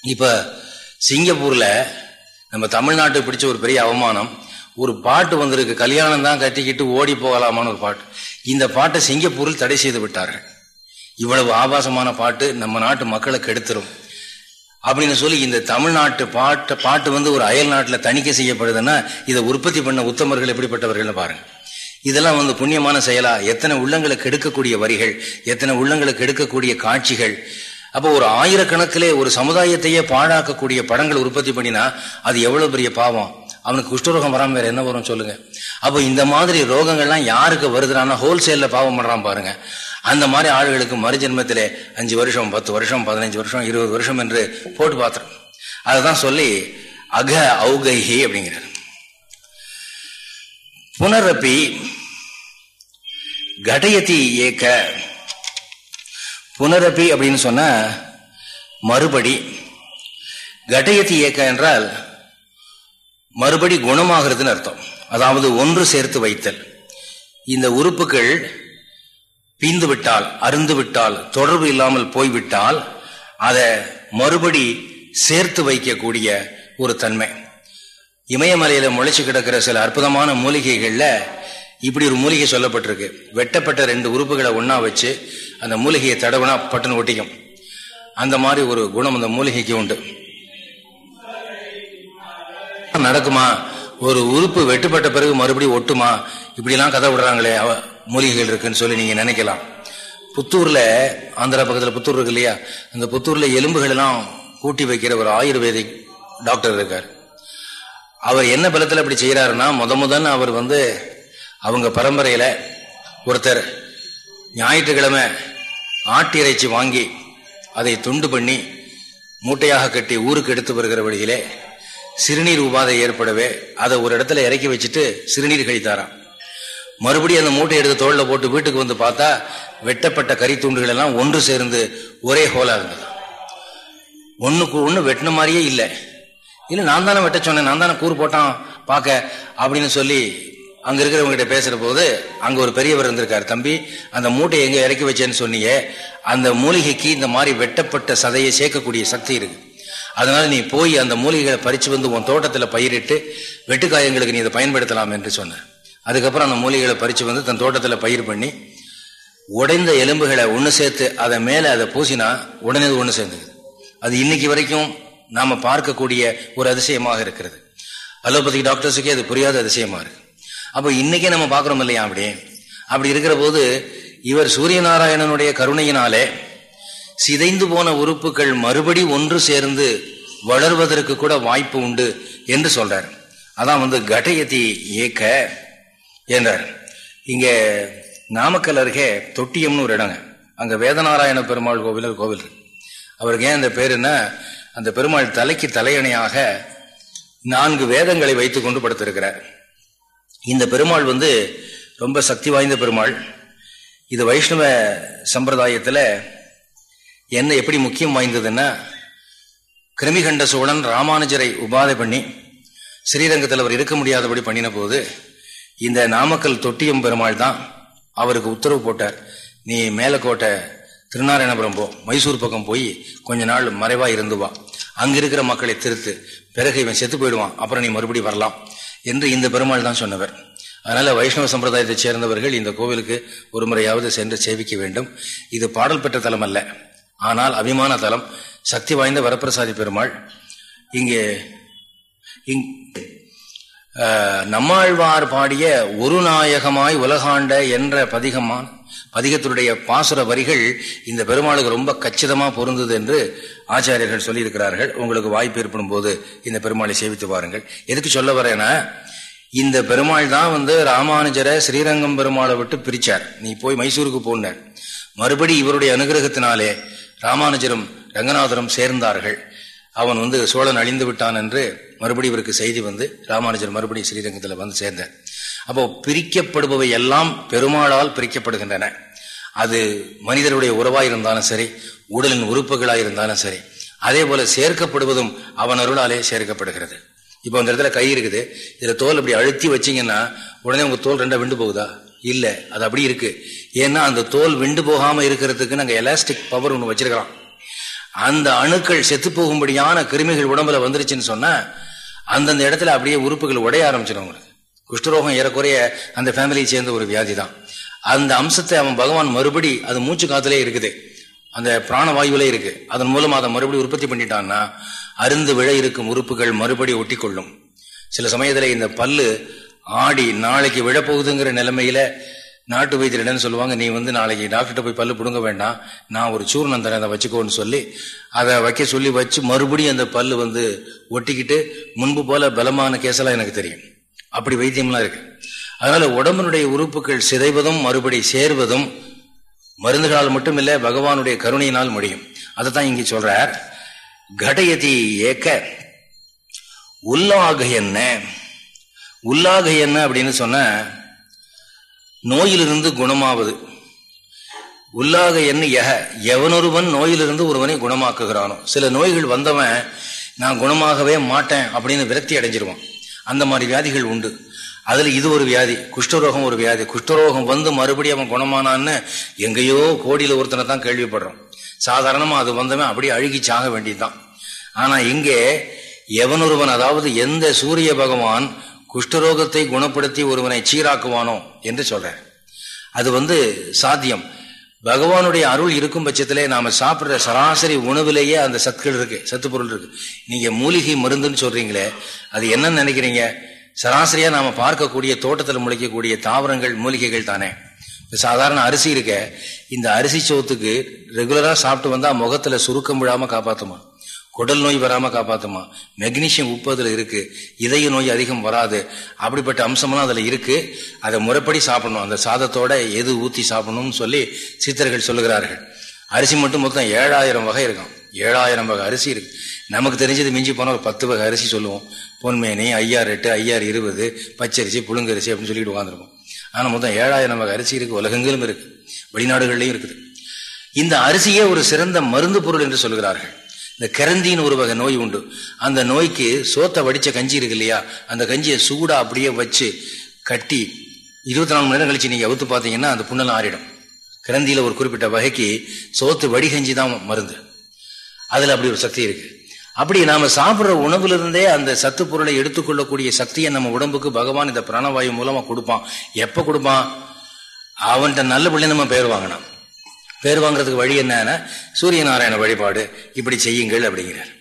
இப்ப சிங்கப்பூர்ல நம்ம தமிழ்நாட்டுக்கு பிடிச்ச ஒரு பெரிய அவமானம் ஒரு பாட்டு வந்திருக்கு. கல்யாணம் தான் கட்டிக்கிட்டு ஓடி போகலாமான்னு ஒரு பாட்டு. இந்த பாட்டை சிங்கப்பூரில் தடை செய்து விட்டார்கள். இவ்வளவு ஆபாசமான பாட்டு நம்ம நாட்டு மக்களை கெடுத்துரும். அப்படின்னு சொல்லி இந்த தமிழ்நாட்டு பாட்டு பாட்டு வந்து ஒரு அயல் நாட்டில் தணிக்கை செய்யப்படுதுன்னா இதை உற்பத்தி பண்ண உத்தமர்கள் எப்படிப்பட்டவர்கள்னு பாருங்க. இதெல்லாம் வந்து புண்ணியமான செயலா? எத்தனை உள்ளங்களை கெடுக்கக்கூடிய வரிகள் எத்தனை உள்ளங்களை கெடுக்கக்கூடிய காட்சிகள்? அப்போ ஒரு ஆயிரக்கணக்கிலே ஒரு சமுதாயத்தையே பாழாக்கக்கூடிய படங்கள் உற்பத்தி பண்ணினா அது எவ்வளவு பெரிய பாவம்? அவனுக்கு குஷ்டரோகம் வராமல் வேற என்ன வரும் சொல்லுங்க. அப்போ இந்த மாதிரி ரோகங்கள்லாம் யாருக்கு வருதுனா ஹோல்சேல்ல பாவம் பண்றான் பாருங்க. அந்த மாதிரி ஆளுகளுக்கு மறுஜென்மத்திலே அஞ்சு வருஷம் பத்து வருஷம் பதினஞ்சு வருஷம் இருபது வருஷம் என்று போட்டு பார்த்துரும் அதுதான் சொல்லி அக அவுகைஹி அப்படிங்கிறார். புனரப்பி கடயத்தி ஏக்க புனரப்பி அப்படின்னு சொன்ன மறுபடி கடயத்தி ஏக்க என்றால் மறுபடி குணமாகிறதுன்னு அர்த்தம். அதாவது ஒன்று சேர்த்து வைத்தல். இந்த உறுப்புகள் பீந்து விட்டால் அருந்து விட்டால் தொடர்பு இல்லாமல் போய்விட்டால் அதை மறுபடி சேர்த்து வைக்கக்கூடிய ஒரு தன்மை. இமயமலையில முளைச்சு கிடக்கிற சில அற்புதமான மூலிகைகள்ல இப்படி ஒரு மூலிகை சொல்லப்பட்டிருக்கு. வெட்டப்பட்ட ரெண்டு உறுப்புகளை ஒன்னா வச்சு அந்த மூலிகையை தடவுனா பட்டுன்னு ஒட்டிக்கும். அந்த மாதிரி ஒரு குணம் அந்த மூலிகைக்கு உண்டு. நடக்குமா? ஒரு உறுப்பு வெட்டுப்பட்ட பிறகு மறுபடியும் ஒட்டுமா? இப்படிலாம் கதை விடுறாங்களே அவ மூலிகைகள் இருக்குன்னு சொல்லி நீங்க நினைக்கலாம். புத்தூர்ல ஆந்திரா பக்கத்துல புத்தூர் இருக்கு இல்லையா? அந்த புத்தூர்ல எலும்புகள் எல்லாம் கூட்டி வைக்கிற ஒரு ஆயுர்வேதிக் டாக்டர் இருக்கார். அவர் என்ன பலத்தில் அப்படி செய்கிறாருன்னா முத முதன் அவர் வந்து அவங்க பரம்பரையில் ஒருத்தர் ஞாயிற்றுக்கிழமை ஆட்டு இறைச்சி வாங்கி அதை துண்டு பண்ணி மூட்டையாக கட்டி ஊருக்கு எடுத்து வருகிற வழியிலே சிறுநீர் உபாதை ஏற்படவே அதை ஒரு இடத்துல இறக்கி வச்சுட்டு சிறுநீர் கழித்தாராம். மறுபடியும் அந்த மூட்டை எடுத்து தோளில் போட்டு வீட்டுக்கு வந்து பார்த்தா வெட்டப்பட்ட கறி துண்டுகள் எல்லாம் ஒன்று சேர்ந்து ஒரே ஹோலா இருந்தது. ஒன்றுக்கு ஒன்று வெட்டின மாதிரியே இல்லை. இல்லை நான் தானே வெட்ட சொன்னேன் நான் தானே கூறு போட்டான் பார்க்க அப்படின்னு சொல்லி அங்கே இருக்கிறவங்க பேசுகிற போது அங்கே ஒரு பெரியவர் இருந்திருக்கார் தம்பி அந்த மூட்டையை எங்கே இறக்கி வச்சேன்னு சொன்னியே அந்த மூலிகைக்கு இந்த மாதிரி வெட்டப்பட்ட சதையை சேர்க்கக்கூடிய சக்தி இருக்கு. அதனால நீ போய் அந்த மூலிகைகளை பறிச்சு வந்து உன் தோட்டத்தில் பயிரிட்டு வெட்டுக்காயங்களுக்கு நீ இதை பயன்படுத்தலாம் என்று சொன்ன அதுக்கப்புறம் அந்த மூலிகைகளை பறித்து வந்து தன் தோட்டத்தில் பயிர் பண்ணி உடைந்த எலும்புகளை ஒன்று சேர்த்து அதை மேலே அதை பூசினா உடனே ஒன்று சேர்ந்துக்குது. அது இன்னைக்கு வரைக்கும் நாம் பார்க்கக்கூடிய ஒரு அதிசயமாக இருக்கிறது. அலோபதிக் டாக்டர்ஸுக்கே அது புரியாத அதிசயமாக இருக்கு. அப்போ இன்னைக்கே நம்ம பார்க்குறோம் இல்லையா அப்படி? அப்படி இருக்கிற போது இவர் சூரியநாராயணனுடைய கருணையினாலே சிதைந்து போன உறுப்புகள் மறுபடி ஒன்று சேர்ந்து வளர்வதற்கு கூட வாய்ப்பு உண்டு என்று சொல்றார். அதான் வந்து கடயத்தி ஏக்க என்றார். இங்கே நாமக்கல் அருகே தொட்டியம்னு ஒரு இடங்க. அங்கே வேதநாராயண பெருமாள் கோவில் கோவில் அவருக்கு ஏன் அந்த பேருன்னா அந்த பெருமாள் தலைக்கு தலையணையாக நான்கு வேதங்களை வைத்து கொண்டு படுத்திருக்கிறார். இந்த பெருமாள் வந்து ரொம்ப சக்தி வாய்ந்த பெருமாள். இது வைஷ்ணவ சம்பிரதாயத்தில் என்ன எப்படி முக்கியம் வாய்ந்ததுன்னா கிருமிகண்ட சோழன் ராமானுஜரை உபாதை பண்ணி ஸ்ரீரங்கத்தில் அவர் இருக்க முடியாதபடி பண்ணின போது இந்த நாமக்கல் தொட்டியம் பெருமாள் தான் அவருக்கு உத்தரவு போட்டார். நீ மேலக்கோட்டை திருநாராயணபுரம் போ. மைசூர் பக்கம் போய் கொஞ்ச நாள் மறைவா இருந்து வா. அங்க இருக்கிற மக்களை திருத்து. பிறகு இவன் செத்து போயிடுவான். அப்புறம் நீ மறுபடி வரலாம் என்று இந்த பெருமாள் தான் சொன்னவர். அதனால வைஷ்ணவ சம்பிரதாயத்தை சேர்ந்தவர்கள் இந்த கோவிலுக்கு ஒரு முறையாவது சென்று சேவிக்க வேண்டும். இது பாடல் பெற்ற தலம் அல்ல. ஆனால் அபிமான தலம். சக்தி வாய்ந்த வரப்பிரசாதி பெருமாள். இங்கே நம்மாழ்வார் பாடிய ஒரு நாயகமாய் உலகாண்ட என்ற பதிகமான பதிகத்தினுடைய பாசுர வரிகள் இந்த பெருமாளுக்கு ரொம்ப கச்சிதமா பொருந்தது என்று ஆச்சாரியர்கள் சொல்லியிருக்கிறார்கள். உங்களுக்கு வாய்ப்பு ஏற்படும் போது இந்த பெருமாளை சேவித்து பாருங்கள் எதுக்கு சொல்ல வரேன்னா இந்த பெருமாள் தான் வந்து ராமானுஜரை ஸ்ரீரங்கம் பெருமாளை விட்டு பிரிச்சார். நீ போய் மைசூருக்கு போனார் மறுபடி இவருடைய அனுகிரகத்தினாலே ராமானுஜரும் ரங்கநாதரும் சேர்ந்தார்கள். அவன் வந்து சோழன் அழிந்து விட்டான் என்று மறுபடி இவருக்கு செய்தி வந்து ராமானுஜர் மறுபடியும் ஸ்ரீரங்கத்தில் வந்து சேர்ந்தார். அப்போ பிரிக்கப்படுபவை எல்லாம் பெருமாளால் பிரிக்கப்படுகின்றன. அது மனிதருடைய உறவாக இருந்தாலும் சரி உடலின் உறுப்புகளாக இருந்தாலும் சரி அதே போல சேர்க்கப்படுவதும் அவன் அருளாலே சேர்க்கப்படுகிறது. இப்போ அந்த இடத்துல கை இருக்குது. இதில் தோல் அப்படி அழுத்தி வச்சிங்கன்னா உடனே உங்கள் தோல் ரெண்டா விண்டு போகுதா? இல்லை அது அப்படி இருக்கு. ஏன்னா அந்த தோல் விண்டு போகாமல் இருக்கிறதுக்கு நாங்கள் எலாஸ்டிக் பவர் ஒன்று வச்சிருக்கிறோம். அந்த அணுக்கள் செத்து போகும்படியான கிருமிகள் உடம்புல வந்துருச்சுன்னு சொன்னா அந்தந்த இடத்துல அப்படியே உறுப்புகள் உடைய ஆரம்பிச்சிடும் உங்களுக்கு குஷ்டரோகம் ஏறக்குறைய அந்த ஃபேமிலியை சேர்ந்த ஒரு வியாதி தான் அந்த அம்சத்தை அவன் பகவான் மறுபடி அது மூச்சு காத்திலே இருக்குது. அந்த பிராணவாயுவிலே இருக்கு. அதன் மூலம் அதை மறுபடி உற்பத்தி பண்ணிட்டான்னா அருந்து விழ இருக்கும் உறுப்புகள் மறுபடி ஒட்டி கொள்ளும் சில சமயத்துல இந்த பல்லு ஆடி நாளைக்கு விழப்போகுதுங்கிற நிலைமையில நாட்டு வைத்தியரிடம் சொல்லுவாங்க நீ வந்து நாளைக்கு டாக்டர்கிட்ட போய் பல்லு பிடுங்க வேண்டாம். நான் ஒரு சூர்ணம் தரேன் அதை வச்சுக்கோன்னு சொல்லி அதை வைக்க சொல்லி வச்சு மறுபடியும் அந்த பல்லு வந்து ஒட்டிக்கிட்டு முன்பு போல பலமான கேஸெல்லாம் எனக்கு தெரியும். அப்படி வைத்தியம்லாம் இருக்கு. அதனால உடம்பினுடைய உறுப்புகள் சிதைவதும் மறுபடி சேர்வதும் மருந்துகளால் மட்டும் இல்லை பகவானுடைய கருணையினால் முடியும். அதைத்தான் இங்கே சொல்றார். கடயதி ஏக்க உல்லாக என்ன? உல்லாக என்ன அப்படின்னு சொன்ன நோயிலிருந்து குணமாவது. உள்ளாக என்ன எக எவனொருவன் நோயிலிருந்து ஒருவனை குணமாக்குகிறானோ. சில நோய்கள் வந்தவன் நான் குணமாகவே மாட்டேன் அப்படின்னு விரக்தி அடைஞ்சிருவான். அந்த மாதிரி வியாதிகள் உண்டு. அதில் இது ஒரு வியாதி குஷ்டரோகம் ஒரு வியாதி. குஷ்டரோகம் வந்து மறுபடியும் அவன் குணமானான்னு எங்கேயோ கோடியில் ஒருத்தனை தான் கேள்விப்படுறான். சாதாரணமாக அது வந்தவன் அப்படியே அழுகி சாக வேண்டியதுதான். ஆனால் இங்கே எவனொருவன் அதாவது எந்த சூரிய பகவான் குஷ்டரோகத்தை குணப்படுத்தி ஒருவனை சீராக்குவானோ என்று சொல்ற அது வந்து சாத்தியம். பகவானுடைய அருள் இருக்கும் பட்சத்திலே நாம சாப்பிட்ற சராசரி உணவிலேயே அந்த சத்துக்கள் இருக்கு சத்து பொருள் இருக்கு. நீங்க மூலிகை மருந்துன்னு சொல்றீங்களே அது என்னன்னு நினைக்கிறீங்க? சராசரியா நாம பார்க்கக்கூடிய தோட்டத்தில் முளைக்கக்கூடிய தாவரங்கள் மூலிகைகள் தானே. சாதாரண அரிசி இருக்க இந்த அரிசி சோத்துக்கு ரெகுலரா சாப்பிட்டு வந்தா முகத்துல சுருக்கம் விழாம காப்பாத்துமா? குடல் நோய் வராம காப்பாத்துமா? மெக்னீஷியம் உப்பு அதுல இருக்கு. இதய நோய் அதிகம் வராது. அப்படிப்பட்ட அம்சம்லாம் அதுல இருக்கு. அதை முறைப்படி சாப்பிடணும். அந்த சாதத்தோட எது ஊத்தி சாப்பிடணும்னு சொல்லி சித்தர்கள் சொல்லுகிறார்கள். அரிசி மட்டும் மொத்தம் ஏழாயிரம் வகை இருக்கும். ஏழாயிரம் வகை அரிசி இருக்கு. நமக்கு தெரிஞ்சது மிஞ்சி போனால் ஒரு பத்து வகை அரிசி சொல்லுவோம். பொன்மேனி ஐயாறு எட்டு ஐயாறு இருபது பச்சரிசி புழுங்கரிசி அப்படின்னு சொல்லிட்டு உட்காந்துருப்போம் ஆனால் மொத்தம் ஏழாயிரம் வகை அரிசி இருக்கு. உலகங்களும் இருக்கு. வெளிநாடுகள்லையும் இருக்குது. இந்த அரிசியே ஒரு சிறந்த மருந்து பொருள் என்று சொல்கிறார்கள். இந்த கிரந்தின்னு ஒரு வகை நோய் உண்டு. அந்த நோய்க்கு சோத்தை வடிச்ச கஞ்சி இருக்கு இல்லையா? அந்த கஞ்சியை சூடாக அப்படியே வச்சு கட்டி இருபத்தி நாலு மணி நேரம் கழிச்சு நீங்கள் அவுத்து பார்த்தீங்கன்னா அந்த புண்ணெல்லாம் ஆறிடும். கிரந்தியில் ஒரு குறிப்பிட்ட வகைக்கு சோத்து வடிகஞ்சி தான் மருந்து. அதில் அப்படி ஒரு சக்தி இருக்கு. அப்படி நாம சாப்பிட்ற உணவுல இருந்தே அந்த சத்து பொருளை எடுத்துக்கொள்ளக்கூடிய சக்தியை நம்ம உடம்புக்கு பகவான் இந்த பிராணவாயு மூலமா கொடுப்பான். எப்ப கொடுப்பான்? அவன்கிட்ட நல்ல பிள்ளை நம்ம பெயர் வாங்கினான் பேர் வாங்குறதுக்கு வழி என்னன்னா சூரிய நாராயண வழிபாடு இப்படி செய்யுங்கள் அப்படிங்கிறார்.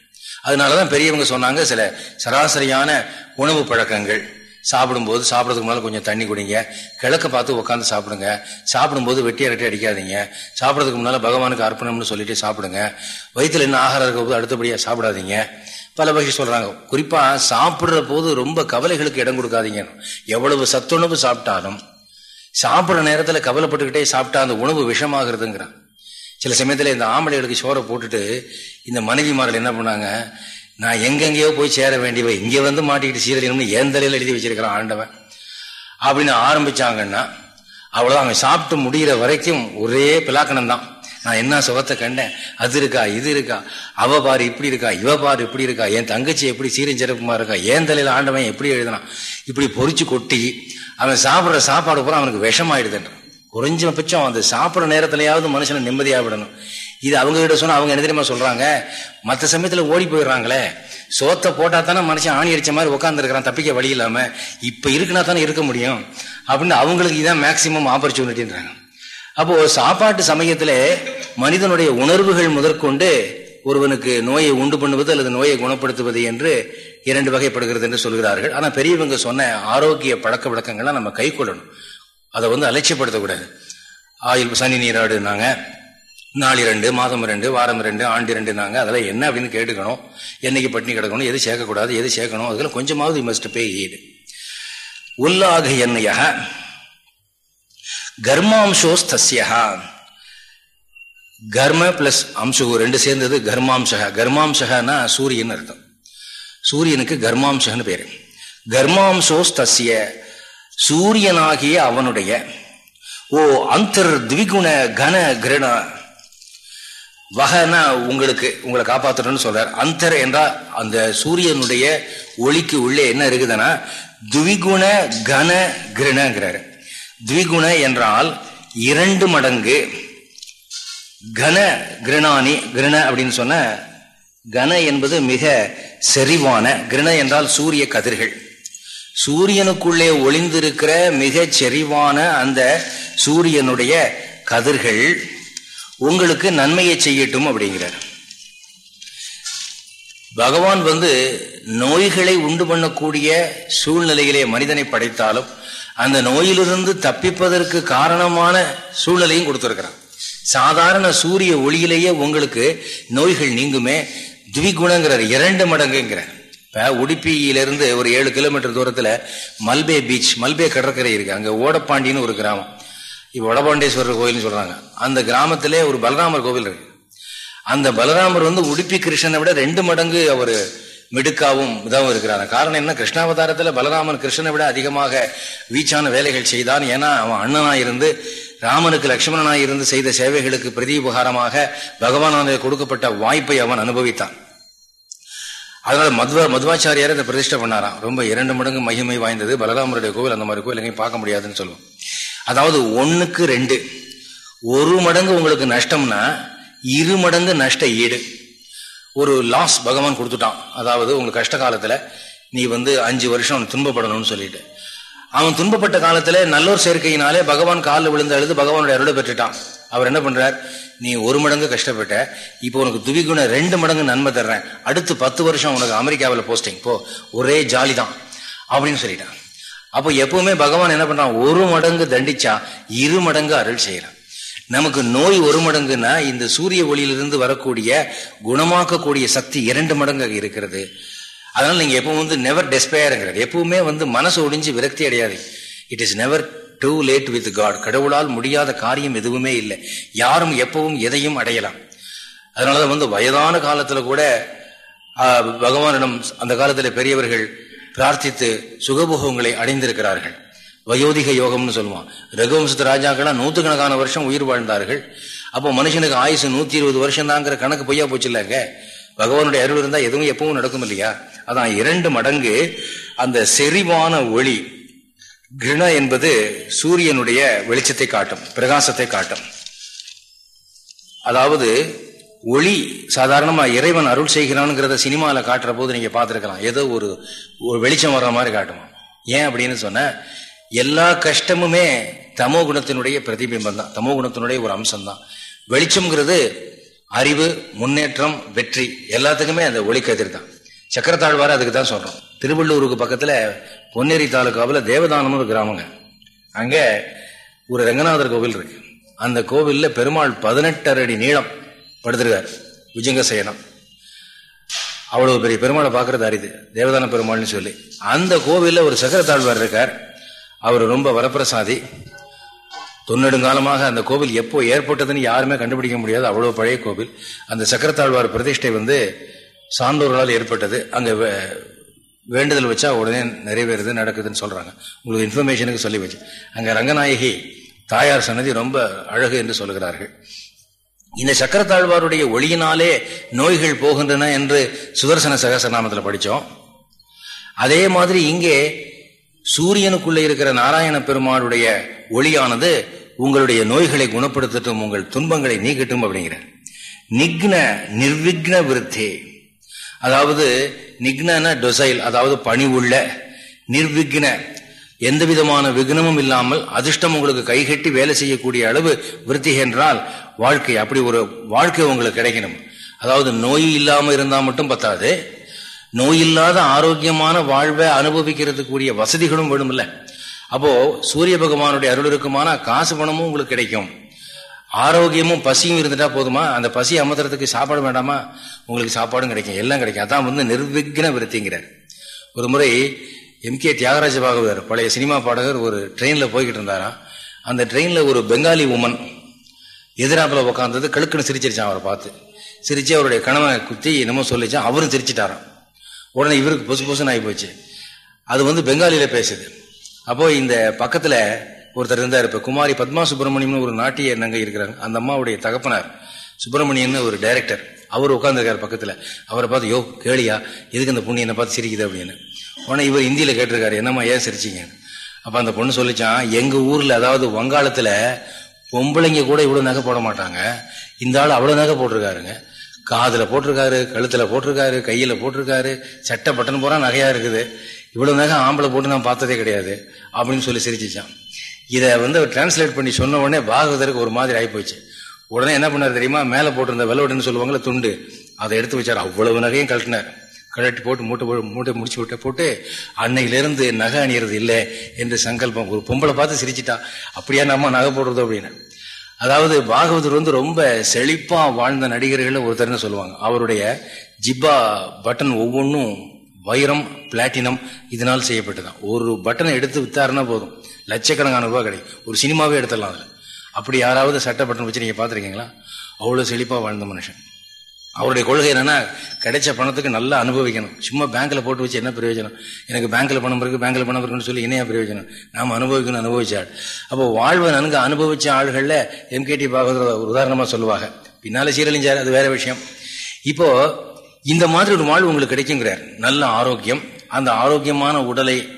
அதனாலதான் பெரியவங்க சொன்னாங்க சில சராசரியான உணவு பழக்கங்கள். சாப்பிடும்போது சாப்பிட்றதுக்கு மேலே கொஞ்சம் தண்ணி குடிங்க. கிழக்க பார்த்து உட்காந்து சாப்பிடுங்க. சாப்பிடும்போது வெட்டி அரட்டி அடிக்காதீங்க. சாப்பிட்றதுக்கு முன்னால் பகவானுக்கு அர்ப்பணம்னு சொல்லிட்டு சாப்பிடுங்க. வயிற்றுல என்ன ஆகாரம் இருக்க போது அடுத்தபடியாக சாப்பிடாதீங்க. பல வகை சொல்கிறாங்க குறிப்பாக சாப்பிட்ற போது ரொம்ப கவலைகளுக்கு இடம் கொடுக்காதீங்க எவ்வளவு சத்துணவு சாப்பிட்டாலும் சாப்பிட்ற நேரத்தில் கவலைப்பட்டுக்கிட்டே சாப்பிட்டா அந்த உணவு விஷமாகிறதுங்கிறான். சில சமயத்தில் இந்த ஆம்பளைகளுக்கு சோறை போட்டுட்டு இந்த மனைவிமார்கள் என்ன பண்ணாங்க? நான் எங்கெங்கேயோ போய் சேர வேண்டியவ இங்கே வந்து மாட்டிக்கிட்டு சீரழியணும்னு ஏன் தலையில் எழுதி வச்சிருக்கிறான் ஆண்டவன்? அப்படின்னு ஆரம்பிச்சாங்கன்னா அவ்வளோதான் அவன் சாப்பிட்டு முடிகிற வரைக்கும் ஒரே பிலாக்கணம் தான் நான் என்ன சுகத்தை கண்டேன்? அது இருக்கா இது இருக்கா? அவ பாரு இப்படி இருக்கா இவ பாரு இப்படி இருக்கா? என் தங்கச்சி எப்படி சீரஞ்சிறப்புமா இருக்கா? ஏன் தலையில் ஆண்டவன் எப்படி எழுதினான்? இப்படி பொறிச்சு கொட்டி அவன் சாப்பிட்ற சாப்பாடு பூரா அவனுக்கு விஷமாயிடுதுன்றான் குறைஞ்சபட்சம் அந்த சாப்பிட்ற நேரத்திலேயாவது மனுஷனை நிம்மதியாக விடணும். இது அவங்க கிட்ட சொன்னா அவங்க என்ன தெரியுமா சொல்றாங்க? மற்ற சமயத்துல ஓடி போயிடுறாங்களே. சோத்தை போட்டா தானே மனுஷன் ஆணி அடிச்ச மாதிரி உட்காந்துருக்கிறான் தப்பிக்க வழி இல்லாம. இப்ப இருக்குன்னா தானே இருக்க முடியும். அப்படின்னு அவங்களுக்கு இதான் மேக்சிமம் ஆப்பர்ச்சுனிட்டின்றாங்க அப்போ சாப்பாட்டு சமயத்துல மனிதனுடைய உணர்வுகள் முதற்கொண்டு ஒருவனுக்கு நோயை உண்டு பண்ணுவது அல்லது நோயை குணப்படுத்துவது என்று இரண்டு வகைப்படுகிறது என்று சொல்கிறார்கள். ஆனால் பெரியவங்க சொன்ன ஆரோக்கிய பழக்க வழக்கங்கள்லாம் நம்ம கை கொள்ளணும். அதை வந்து அலட்சியப்படுத்தக்கூடாது. ஆயில் சனி நீராடுனாங்க நாள் இரண்டு மாதம் ரெண்டு வாரம் ரெண்டு ஆண்டு ரெண்டு நாங்கள் அதெல்லாம் என்ன அப்படின்னு கேட்டுக்கணும். என்னைக்கு பட்டினி கிடக்கணும் எது சேர்க்கக்கூடாது எது சேர்க்கணும் அதில் கொஞ்சமாவது மஸ்ட் பே ஈடு உல்லாக கர்மாம்சோஸ் கர்மாம்சோஸ்தஸ்யா கர்ம பிளஸ் அம்சகு ரெண்டு சேர்ந்தது கர்மாம்சக. கர்மாம்சகனா சூரியன் அர்த்தம். சூரியனுக்கு கர்மாம்சகன்னு பேரு. கர்மாம்சோஸ்தஸ்ய சூரியனாகிய அவனுடைய ஓ அந்தர் திவிகுண கன கிரண வகனா உங்களுக்கு உங்களை காப்பாற்றணும்னு சொல்றார். அந்தர் என்றால் அந்த சூரியனுடைய ஒளிக்கு உள்ளே என்ன இருக்குதுன்னா துவிகுண கன கிரணங்கிறாரு. துவிகுண என்றால் இரண்டு மடங்கு கன கிருணானி கிருண அப்படின்னு சொன்ன கன என்பது மிக செறிவான கிருண என்றால் சூரிய கதிர்கள். சூரியனுக்குள்ளே ஒளிந்திருக்கிற மிக செறிவான அந்த சூரியனுடைய கதிர்கள் உங்களுக்கு நன்மையை செய்யட்டும் அப்படிங்கிறார். பகவான் வந்து நோய்களை உண்டு பண்ணக்கூடிய சூழ்நிலையிலே மனிதனை படைத்தாலும் அந்த நோயிலிருந்து தப்பிப்பதற்கு காரணமான சூழ்நிலையும் கொடுத்துருக்கிறான் சாதாரண சூரிய ஒளியிலேயே உங்களுக்கு நோய்கள் நீங்குமே துவிகுணங்கிறார் இரண்டு மடங்குங்கிறார். இப்போ உடுப்பியிலிருந்து ஒரு ஏழு கிலோமீட்டர் தூரத்தில் மல்பே பீச் மல்பே கடற்கரை இருக்குது அங்கே ஓடப்பாண்டின்னு ஒரு கிராமம். இப்போ வடபாண்டேஸ்வரர் கோயில்னு சொல்கிறாங்க அந்த கிராமத்திலே ஒரு பலராமர் கோவில் இருக்கு. அந்த பலராமர் வந்து உடுப்பி கிருஷ்ணனை விட ரெண்டு மடங்கு அவர் மிடுக்காவும் இதாகவும் இருக்கிறார். காரணம் என்ன? கிருஷ்ணாவதாரத்தில் பலராமன் கிருஷ்ணனை விட அதிகமாக வீச்சான வேலைகள் செய்தான். ஏன்னா அவன் அண்ணனாக இருந்து ராமனுக்கு லட்சுமணனாய் இருந்து செய்த சேவைகளுக்கு பிரதி உபகாரமாக பகவானுக்கு கொடுக்கப்பட்ட வாய்ப்பை அவன் அனுபவித்தான். அதனால மதுவ மதுவாச்சாரியார் இந்த பிரதிஷ்டை பண்ணாராம். ரொம்ப இரண்டு மடங்கு மகிமை வாய்ந்தது. பலராமருடைய கோவில் அந்த மாதிரி கோவில் எங்கேயும் பார்க்க முடியாதுன்னு சொல்லுவோம். அதாவது ஒன்னுக்கு ரெண்டு. ஒரு மடங்கு உங்களுக்கு நஷ்டம்னா இரு மடங்கு நஷ்ட ஈடு. ஒரு லாஸ் பகவான் கொடுத்துட்டான். அதாவது உங்க கஷ்ட காலத்துல நீ வந்து அஞ்சு வருஷம் துன்பப்படணும்னு சொல்லிட்டு. அவன் துன்பப்பட்ட காலத்துல நல்லோர் சேர்க்கையினாலே பகவான் காலில் விழுந்து அழுது பகவானுடைய அருளை பெற்றுட்டான். அவர் என்ன பண்றார்? நீ ஒரு மடங்கு கஷ்டப்பட்ட இப்போ உனக்கு துவிகுண ரெண்டு மடங்கு நன்மை தர்றேன். அடுத்து பத்து வருஷம் உனக்கு அமெரிக்காவில் போஸ்டிங் போ ஒரே ஜாலி தான் அப்படின்னு சொல்லிட்டான். அப்போ எப்பவுமே பகவான் என்ன பண்றான்? ஒரு மடங்கு தண்டிச்சா இரு மடங்கு அருள் செய்யறான். நமக்கு நோய் ஒரு மடங்குன்னா இந்த சூரிய ஒளியிலிருந்து வரக்கூடிய குணமாக்கக்கூடிய சக்தி இரண்டு மடங்கு இருக்கிறது. அதனால நீங்க எப்பவும் வந்து நெவர் டெஸ்பயருங்கிறது எப்பவுமே வந்து மனசு ஒடிஞ்சு விரக்தி அடையாது it is never too late with God கடவுளால் முடியாத காரியம் எதுவுமே இல்லை. யாரும் எப்பவும் எதையும் அடையலாம். அதனாலதான் வந்து வயதான காலத்துல கூட பகவானிடம் அந்த காலத்துல பெரியவர்கள் பிரார்த்தித்து சுகபோகங்களை அடைந்திருக்கிறார்கள். வயோதிக யோகம்னு சொல்லுவான். ரகுவம்சத்து ராஜாக்கெல்லாம் நூற்றுக்கணக்கான வருஷம் உயிர் வாழ்ந்தார்கள். அப்போ மனுஷனுக்கு ஆயுசு நூத்தி இருபது வருஷம் தாங்கிற கணக்கு பொய்யா போச்சு இல்லைங்க. பகவானுடைய அருள் இருந்தால் எதுவும் எப்பவும் நடக்கும் இல்லையா? அதான் இரண்டு மடங்கு அந்த செறிவான ஒளி கிருண என்பது சூரியனுடைய வெளிச்சத்தை காட்டும் பிரகாசத்தை காட்டும். அதாவது ஒளி சாதாரணமா இறைவன் அருள் செய்கிறான்ங்கிறத சினிமாவில் காட்டுற போது நீங்க பார்த்துருக்கலாம். ஏதோ ஒரு ஒரு வெளிச்சம் வர்ற மாதிரி காட்டுமா? ஏன் அப்படின்னு சொன்ன எல்லா கஷ்டமுமே தமோ குணத்தினுடைய பிரதிபிம்பம் தான். தமோ குணத்தினுடைய ஒரு அம்சம் தான் வெளிச்சம்ங்கிறது அறிவு முன்னேற்றம் வெற்றி எல்லாத்துக்குமே அந்த ஒளிக்கதிர் தான் சக்கரத்தாழ்வார அதுக்கு தான் சொல்றோம். திருவள்ளூருக்கு பக்கத்துல பொன்னேரி தாலுக்காவில் தேவதானம் ஒரு கிராமங்க. அங்க ஒரு ரங்கநாதர் கோவில் இருக்கு. அந்த கோவில்ல பெருமாள் பதினெட்டரை அடி நீளம் படுத்திருக்கார். விஜங்க சயனம் அவ்வளவு பெரிய பெருமாளை பார்க்கறது அரிது. தேவதான பெருமாள்னு சொல்லி. அந்த கோவில்ல ஒரு சக்கரத்தாழ்வார் இருக்கார். அவர் ரொம்ப வரப்பிரசாதி. தொன்னெடுங்காலமாக அந்த கோவில் எப்போ ஏற்பட்டதுன்னு யாருமே கண்டுபிடிக்க முடியாது. அவ்வளவு பழைய கோவில். அந்த சக்கரத்தாழ்வார் பிரதிஷ்டை வந்து சான்றோர்களால் ஏற்பட்டது. அங்க வேண்டுதல் வச்சா உடனே நிறைவேறுது நடக்குதுன்னு சொல்றாங்க. உங்களுக்கு இன்ஃபர்மேஷனுக்கு சொல்லி வச்சு. அங்க ரங்கநாயகி தாயார் சன்னதி ரொம்ப அழகு என்று சொல்லுகிறார்கள். இந்த சக்கரத்தாழ்வாருடைய ஒளியினாலே நோய்கள் போகின்றன என்று சுதர்சன சகசநாமத்தில் படித்தோம் அதே மாதிரி இங்கே சூரியனுக்குள்ள இருக்கிற நாராயண பெருமானுடைய ஒளியானது உங்களுடைய நோய்களை குணப்படுத்தட்டும் உங்கள் துன்பங்களை நீக்கட்டும் அப்படிங்கிற நிக்ன நிர்விக்ன விருத்தி. அதாவது நிக்ன டொசைல் அதாவது பணிவுள்ள நிர்விக்ன. எந்த விதமான விக்னமும் இல்லாமல் அதிர்ஷ்டம் உங்களுக்கு கைகட்டி வேலை செய்யக்கூடிய அளவு விருத்தி என்றால் வாழ்க்கை அப்படி ஒரு வாழ்க்கை உங்களுக்கு கிடைக்கணும். அதாவது நோய் இல்லாமல் இருந்தால் மட்டும் பத்தாது. நோய் இல்லாத ஆரோக்கியமான வாழ்வை அனுபவிக்கிறதுக்குரிய வசதிகளும் வேணும்ல அப்போ சூரிய பகவானுடைய அருள் இருக்குமானா காசு பணமும் உங்களுக்கு கிடைக்கும். ஆரோக்கியமும் பசியும் இருந்துட்டா போதுமா? அந்த பசி அமர்த்துறதுக்கு சாப்பாடு வேண்டாமா? உங்களுக்கு சாப்பாடும் கிடைக்கும். எல்லாம் கிடைக்கும். அதான் வந்து நிர்விக்ன விருத்திங்கிறார். ஒரு முறை எம் கே தியாகராஜ பாகவதர் பழைய சினிமா பாடகர் ஒரு ட்ரெயின்ல போய்கிட்டு இருந்தாராம். அந்த ட்ரெயின்ல ஒரு பெங்காலி உமன் எதிராப்பில் உட்காந்தது கழுக்குன்னு சிரிச்சிருச்சான் அவரை பார்த்து. சிரிச்சு அவருடைய கணவனை குத்தி என்னமோ சொல்லிச்சான் அவரும் சிரிச்சிட்டாராம். உடனே இவருக்கு பொசு பொசுன்னு ஆகி போச்சு. அது வந்து பெங்காலியில பேசுது. அப்போ இந்த பக்கத்துல ஒருத்தர் இருந்தார். இப்ப குமாரி பத்மா சுப்பிரமணியம்னு ஒரு நாட்டிய நங்கை இருக்கிறாங்க. அந்த அம்மாவுடைய தகப்பனார் சுப்பிரமணியன் ஒரு டைரக்டர் அவர் உட்காந்துருக்கார் பக்கத்துல. அவரை பார்த்து யோ கேளியா எதுக்கு அந்த பொண்ணு என்ன பார்த்து சிரிக்குது? அப்படின்னு. உடனே இவர் இந்தியில கேட்டிருக்காரு என்னம்மா ஏன் சிரிச்சிங்க? அப்ப அந்த பொண்ணு சொல்லிச்சான் எங்க ஊர்ல அதாவது வங்காளத்துல பொம்பளைங்க கூட இவ்வளவு நகை போட மாட்டாங்க. இந்த ஆள் அவ்வளவு நகை போட்டிருக்காருங்க. காதில் போட்டிருக்காரு கழுத்தில் போட்டிருக்காரு கையில் போட்டிருக்காரு சட்டை பட்டன் போறா நகையா இருக்குது. இவ்வளவு நகை ஆம்பளை போட்டு நான் பார்த்ததே கிடையாது அப்படின்னு சொல்லி சிரிச்சிச்சான். இதை வந்து டிரான்ஸ்லேட் பண்ணி சொன்ன உடனே பாகவதற்கு ஒரு மாதிரி ஆகிப்போச்சு உடனே என்ன பண்ணார் தெரியுமா? மேலே போட்டிருந்த வெள்ளவடுன்னு சொல்லுவாங்களே துண்டு. அதை எடுத்து வச்சார். அவ்வளவு நகையும் கழட்டினார். கழட்டி போட்டு மூட்டை மூட்டை முடிச்சு விட்ட போட்டு அன்னையிலிருந்து நகை அணியறது இல்லை என்று சங்கல்பம். ஒரு பொம்பளை பார்த்து சிரிச்சிட்டா. அப்படியா நம்ம நகை போடுறது அப்படின்னு. அதாவது பாகவதர் வந்து ரொம்ப செழிப்பா வாழ்ந்த நடிகர்கள் ஒருத்தர்னு சொல்லுவாங்க. அவருடைய ஜிப்பா பட்டன் ஒவ்வொன்றும் வைரம் பிளாட்டினம் இதனால் செய்யப்பட்டுதான் ஒரு பட்டனை எடுத்து வித்தாருன்னா போதும். லட்சக்கணக்கான ரூபாய் கிடைக்கும். ஒரு சினிமாவே எடுத்துடலாம் அதில். அப்படி யாராவது சட்ட பட்டன் வச்சு நீங்க பார்த்துருக்கீங்களா? அவ்வளவு செழிப்பா வாழ்ந்த மனுஷன். அவருடைய கொள்கை என்னன்னா கிடைச்ச பணத்துக்கு நல்லா அனுபவிக்கணும். சும்மா பேங்க்ல போட்டு வச்சு என்ன பிரயோஜனம்? எனக்கு பேங்க்ல பணம் இருக்கு பேங்க்ல பணம் இருக்குன்னு சொல்லி என்னையா பிரயோஜனம்? நாம அனுபவிக்கணும் அனுபவிச்சாள் அப்போ வாழ்வை நன்கு அனுபவிச்ச ஆள்கள்ல எம்கேடி பாகவதர் ஒரு உதாரணமா சொல்லுவாங்க. பின்னால சீரழிஞ்சார் அது வேற விஷயம். இப்போ இந்த மாதிரி ஒரு வாழ்வு உங்களுக்கு கிடைக்குங்கிறார். நல்ல ஆரோக்கியம். அந்த ஆரோக்கியமான உடலை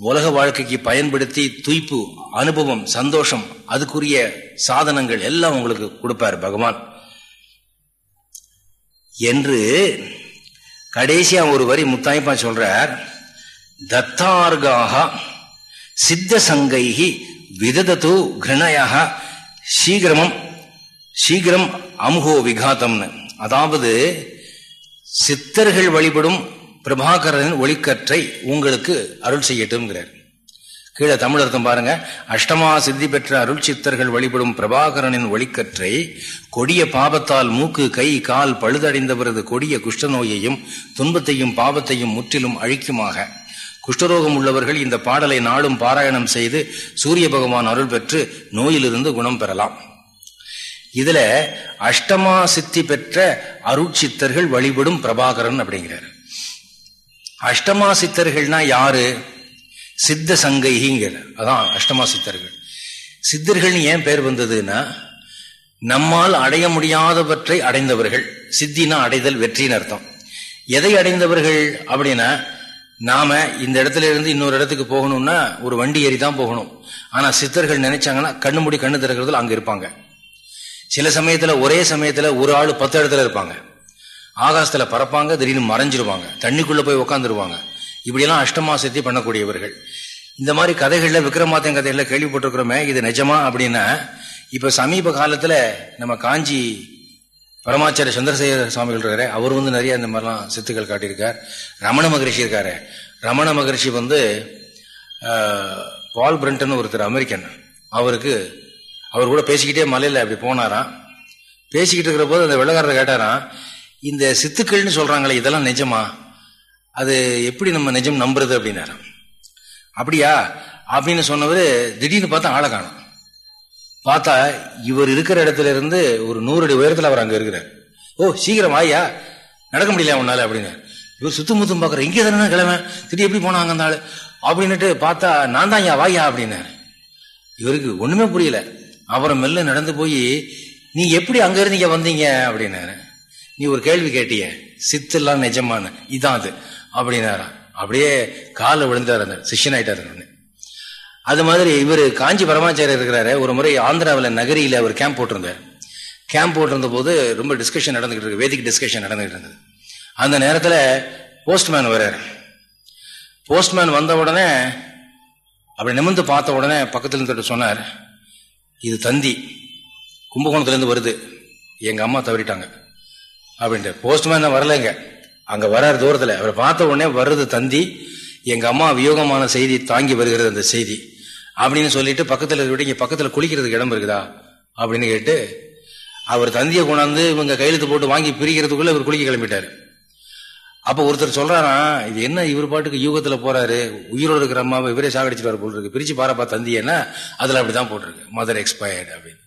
உலக வாழ்க்கைக்கு பயன்படுத்தி துய்ப்பு அனுபவம் சந்தோஷம் அதுக்குரிய சாதனங்கள் எல்லாம் உங்களுக்கு கொடுப்பார் பகவான். என்று கடைசியா ஒரு வரி முத்தாய்ப்பா சொல்றார் தத்தார்காக சித்த சங்கைகி விததத்து கிருணையாக சீக்கிரமம் சீக்கிரம் அமுகோ விகாத்தம்னு அதாவது சித்தர்கள் வழிபடும் பிரபாகரனின் ஒளிக்கற்றை உங்களுக்கு அருள் செய்யட்டும்ங்கிறார். கீழே தமிழர்த்தம் பாருங்க. அஷ்டமா சித்தி பெற்ற அருள் சித்தர்கள் வழிபடும் பிரபாகரனின் ஒளிக்கற்றை கொடிய பாபத்தால் மூக்கு கை கால் பழுதடைந்தவரது கொடிய குஷ்டநோயையும் துன்பத்தையும் பாவத்தையும் முற்றிலும் அழிக்குமாக. குஷ்டரோகம் உள்ளவர்கள் இந்த பாடலை நாளும் பாராயணம் செய்து சூரிய பகவான் அருள் பெற்று நோயிலிருந்து குணம் பெறலாம். இதுல அஷ்டமா சித்தி பெற்ற அருட்சித்தர்கள் வழிபடும் பிரபாகரன் அப்படிங்கிறார். அஷ்டமா சித்தர்கள்னா யாரு? சித்த சங்கைகிங்கிற அதான் அஷ்டமா சித்தர்கள். சித்தர்கள் ஏன் பேர் வந்ததுன்னா நம்மால் அடைய முடியாதவற்றை அடைந்தவர்கள் சித்தினா அடைதல் வெற்றின்னு அர்த்தம். எதை அடைந்தவர்கள் அப்படின்னா நாம இந்த இடத்துல இருந்து இன்னொரு இடத்துக்கு போகணும்னா ஒரு வண்டி ஏறி தான் போகணும். ஆனா சித்தர்கள் நினைச்சாங்கன்னா கண்ணு முடி கண்ணு திறக்கிறதுல அங்க இருப்பாங்க. சில சமயத்துல ஒரே சமயத்துல ஒரு ஆள் பத்து இடத்துல இருப்பாங்க. ஆகாசத்துல பறப்பாங்க திடீர்னு மறைஞ்சிருவாங்க. தண்ணிக்குள்ள போய் உட்காந்துருவாங்க இப்படியெல்லாம் அஷ்டமா சித்தி பண்ணக்கூடியவர்கள். இந்த மாதிரி கதைகள்ல விக்ரமாத்தன் கதைகள்ல கேள்விப்பட்டிருக்கிறோமே இது நிஜமா அப்படின்னா இப்ப சமீப காலத்துல நம்ம காஞ்சி பரமாச்சாரிய சந்திரசேகர சுவாமிகள் இருக்காரு அவர் வந்து நிறைய இந்த மாதிரிலாம் சித்துக்கள் காட்டியிருக்கார். ரமண மகரிஷி இருக்காரு. ரமண மகரிஷி வந்து பால் பிரண்டன் ஒருத்தர் அமெரிக்கன். அவருக்கு அவர் கூட பேசிக்கிட்டே மலையில அப்படி போனாராம். பேசிக்கிட்டு இருக்கிற போது அந்த வெள்ளக்காரரை கேட்டாராம் இந்த சித்துக்கள்னு சொல்றாங்களே இதெல்லாம் நிஜமா? அது எப்படி நம்ம நிஜம் நம்புறது அப்படின்னாரு அப்படியா? அப்படின்னு சொன்னவர் திடீர்னு பார்த்தா ஆளை காணும். பார்த்தா இவர் இருக்கிற இடத்துல இருந்து ஒரு நூறு அடி உயரத்தில் அவர் அங்கே இருக்கிறார். ஓ சீக்கிரம் வாயா. நடக்க முடியல உன்னால அப்படின்னு. இவர் சுத்து முத்தும் பார்க்குற இங்கே தானே கிழமை திடீர் எப்படி போனாங்க அந்த ஆள்? அப்படின்னுட்டு பார்த்தா நான் தான் ஐயா வாயா அப்படின்னாரு இவருக்கு ஒண்ணுமே புரியல. அவரை மெல்ல நடந்து போய் நீ எப்படி அங்க இருந்தீங்க வந்தீங்க? அப்படின்னாரு நீ ஒரு கேள்வி கேட்டிய. சித்தெல்லாம் நிஜமான இதான் அது. அப்படின்னாரா. அப்படியே காலில் விழுந்தார் அந்த சிஷ்யன் ஆயிட்டாரு அது மாதிரி இவர் காஞ்சி பரமாச்சாரியர் இருக்கிறாரு. ஒரு முறை ஆந்திராவில் நகரியில் அவர் கேம்ப் போட்டிருந்தார். கேம்ப் போட்டிருந்த போது ரொம்ப டிஸ்கஷன் நடந்துகிட்டு இருக்கு. வேதிக் டிஸ்கஷன் நடந்துகிட்டு இருந்தது. அந்த நேரத்தில் போஸ்ட்மேன் வர்றாரு போஸ்ட்மேன் வந்த உடனே அப்படி நிமிந்து பார்த்த உடனே பக்கத்துல இருந்து சொன்னார் இது தந்தி. கும்பகோணத்துலேருந்து வருது. எங்கள் அம்மா தவறிட்டாங்க. அப்படின்ட்டு. போஸ்ட்மேன் வரலைங்க. அங்க வராரு தூரத்தில். அவரை பார்த்த உடனே வருது தந்தி எங்க அம்மா வியோகமான செய்தி தாங்கி வருகிறது அந்த செய்தி. அப்படின்னு சொல்லிட்டு பக்கத்தில் இருக்க இங்க பக்கத்தில் குளிக்கிறதுக்கு இடம் இருக்குதா? அப்படின்னு கேட்டு அவர் தந்தியை கொண்டாந்து இவங்க கையெழுத்து போட்டு வாங்கி பிரிக்கிறதுக்குள்ள இவர் குளிக்க கிளம்பிட்டாரு. அப்ப ஒருத்தர் சொல்றாரா இது என்ன இவர் பாட்டுக்கு யூகத்துல போறாரு? உயிரோடு இருக்கிற அம்மாவை இவரே சாகடிச்சிட்டு வர போல் இருக்கு பிரிச்சு பாரப்பா தந்தியன்னா அதுல அப்படிதான் போட்டிருக்கு. மதர் எக்ஸ்பயர்டு அப்படின்னு.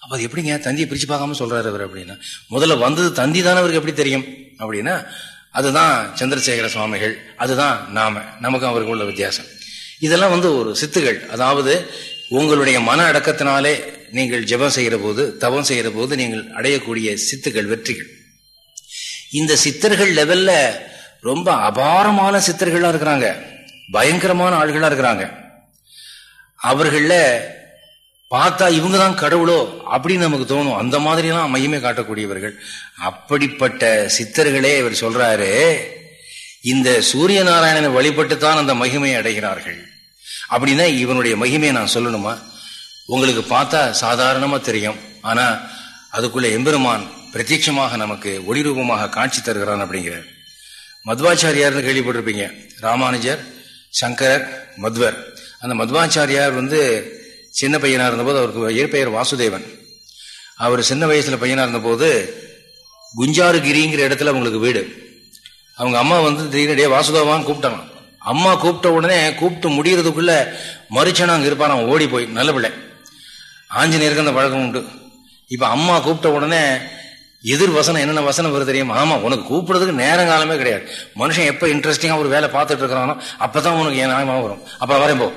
அப்ப அது எப்படிங்க? தந்தியை பிரிச்சு பார்க்காம சொல்றாரு அவர் அப்படின்னா. முதல்ல வந்தது தந்தி தானே அவருக்கு எப்படி தெரியும்? அப்படின்னா அதுதான் சந்திரசேகர சுவாமிகள் அதுதான் நாம நமக்கும் அவருக்கு உள்ள வித்தியாசம். இதெல்லாம் வந்து ஒரு சித்துகள். அதாவது உங்களுடைய மன அடக்கத்தினாலே நீங்கள் ஜெபம் செய்கிற போது தவம் செய்கிற போது நீங்கள் அடையக்கூடிய சித்துகள் வெற்றிகள். இந்த சித்தர்கள் லெவல்ல ரொம்ப அபாரமான சித்தர்களாக இருக்கிறாங்க. பயங்கரமான ஆள்களா இருக்கிறாங்க. அவர்களில் பார்த்தா இவங்க தான் கடவுளோ அப்படின்னு நமக்கு தோணும். அந்த மாதிரிலாம் மையமே காட்டக்கூடியவர்கள். அப்படிப்பட்ட சித்தர்களே இவர் சொல்றாரு இந்த சூரிய நாராயணனை வழிபட்டு தான் அந்த மகிமையை அடைகிறார்கள். அப்படின்னா இவனுடைய மகிமையை நான் சொல்லணுமா? உங்களுக்கு பார்த்தா சாதாரணமா தெரியும். ஆனா அதுக்குள்ள எம்பெருமான் பிரத்யட்சமாக நமக்கு ஒளிரூபமாக காட்சி தருகிறான் அப்படிங்கிறார். மத்வாச்சாரியார்னு கேள்விப்பட்டிருப்பீங்க. ராமானுஜர் சங்கரர் மத்வர். அந்த மத்வாச்சாரியார் வந்து சின்ன பையனாக இருந்தபோது அவருக்கு இயற்பெயர் வாசுதேவன். அவர் சின்ன வயசில் பையனாக இருந்தபோது குஞ்சாருகிரிங்கிற இடத்துல அவங்களுக்கு வீடு. அவங்க அம்மா வந்து திடீர்னு வாசுதேவான்னு கூப்பிட்டாங்க அம்மா கூப்பிட்ட உடனே கூப்பிட்டு முடிகிறதுக்குள்ள மறுச்சனா அங்கே இருப்பான் ஓடி போய் நல்ல பிள்ளை. ஆஞ்சநேயருக்கு அந்த பழக்கம் உண்டு. இப்போ அம்மா கூப்பிட்ட உடனே எதிர் வசனம் என்னென்ன வசனம் வருது தெரியுமா? ஆமா உனக்கு கூப்பிடுறதுக்கு நேரங்காலமே கிடையாது. மனுஷன் எப்போ இன்ட்ரெஸ்டிங்காக ஒரு வேலை பார்த்துட்டு இருக்கிறானோ அப்பதான் உனக்கு என் நியாயமா வரும். அப்போ வரேன் போ.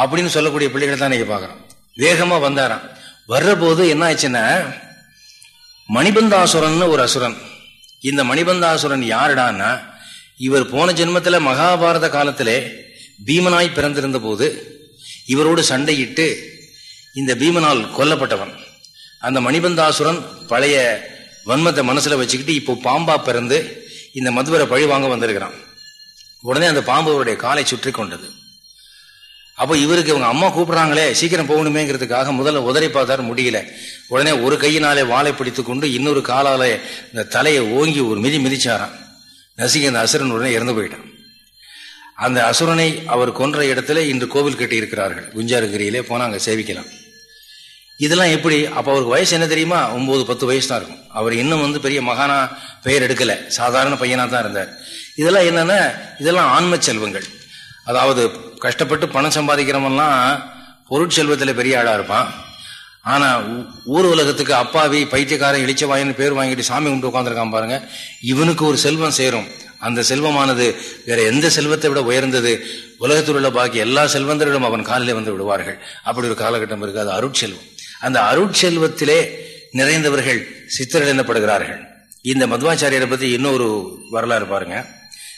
அப்படின்னு சொல்லக்கூடிய பிள்ளைகளை தான் நீங்க பாக்குறோம் வேகமா வந்தாராம். வர்ற போது என்ன ஆச்சுன்னா மணிபந்தாசுரன் ஒரு அசுரன். இந்த மணிபந்தாசுரன் யாருடான்னா இவர் போன ஜென்மத்தில் மகாபாரத காலத்திலே பீமனாய் பிறந்திருந்த போது இவரோடு சண்டையிட்டு இந்த பீமனால் கொல்லப்பட்டவன். அந்த மணிபந்தாசுரன் பழைய வன்மத்தை மனசில் வச்சுக்கிட்டு இப்போ பாம்பா பிறந்து இந்த மதுவரை பழி வாங்க வந்திருக்கிறான். உடனே அந்த பாம்பு அவருடைய காலை சுற்றி கொண்டது. அப்போ இவருக்கு இவங்க அம்மா கூப்பிடுறாங்களே சீக்கிரம் போகணுமேங்கிறதுக்காக முதல்ல உதறி பார்த்தாரு முடியல. உடனே ஒரு கையினாலே வாழை பிடித்து கொண்டு இன்னொரு காலாலே இந்த தலையை ஓங்கி ஒரு மிதி மிதிச்சாரான் நசிங்க அந்த அசுரன் உடனே இறந்து போயிட்டான். அந்த அசுரனை அவர் கொன்ற இடத்துல இன்று கோவில் கட்டி இருக்கிறார்கள் குஞ்சாரகிரியிலே போனாங்க சேவிக்கலாம். இதெல்லாம் எப்படி? அப்ப அவருக்கு வயசு என்ன தெரியுமா? ஒன்பது பத்து வயசு தான் இருக்கும். அவர் இன்னும் வந்து பெரிய மகானா பெயர் எடுக்கல. சாதாரண பையனா தான் இருந்தார். இதெல்லாம் என்னன்னா இதெல்லாம் ஆன்ம செல்வங்கள். அதாவது கஷ்டப்பட்டு பணம் சம்பாதிக்கிறவன்லாம் பொருட்செல்வத்தில் பெரிய ஆளாக இருப்பான். ஆனால் ஊர் உலகத்துக்கு அப்பாவி பைத்தியக்காரன் இளிச்சவாயன்னு பேர் வாங்கிட்டு சாமி கும்பிட்டு உட்காந்துருக்கான் பாருங்க. இவனுக்கு ஒரு செல்வம் சேரும். அந்த செல்வமானது வேற எந்த செல்வத்தை விட உயர்ந்தது? உலகத்தில் உள்ள பாக்கி எல்லா செல்வந்தரிடம் அவன் காலிலே வந்து விடுவார்கள். அப்படி ஒரு காலகட்டம் இருக்கு அது அருட்செல்வம். அந்த அருட்செல்வத்திலே நிறைந்தவர்கள் சித்தர்கள் எனப்படுகிறார்கள். இந்த மத்வாச்சாரியரை பத்தி இன்னொரு வரலாறு பாருங்க.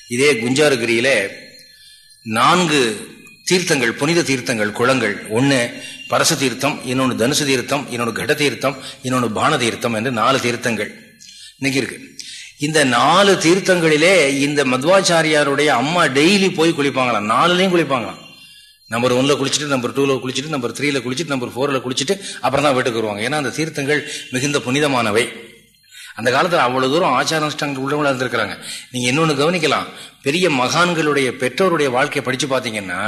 இதே குஞ்சாருகிரியில நான்கு தீர்த்தங்கள் புனித தீர்த்தங்கள் குளங்கள். ஒன்று பரசு தீர்த்தம் இன்னொன்று தனுசு தீர்த்தம் இன்னொன்று கட தீர்த்தம் இன்னொன்று பான தீர்த்தம் என்று நாலு தீர்த்தங்கள். இன்னைக்கு இருக்கு. இந்த நாலு தீர்த்தங்களிலே இந்த மத்வாச்சாரியாருடைய அம்மா டெய்லி போய் குளிப்பாங்களாம். நாலுலையும் குளிப்பாங்களாம். நம்பர் ஒன்ல குளிச்சுட்டு நம்பர் டூல குளிச்சுட்டு நம்பர் த்ரீல குளிச்சுட்டு நம்பர் ஃபோர்ல குளிச்சுட்டு அப்புறம் தான் வீட்டுக்கு வருவாங்க. ஏன்னா அந்த தீர்த்தங்கள் மிகுந்த புனிதமானவை. அந்த காலத்தில் அவ்வளவு தூரம் ஆச்சார அனுஷ்டானங்கள் உள்ளவங்களா இருந்திருக்கிறாங்க. நீங்க இன்னொன்னு கவனிக்கலாம். பெரிய மகான்களுடைய பெற்றோருடைய வாழ்க்கையை படிச்சு பார்த்தீங்கன்னா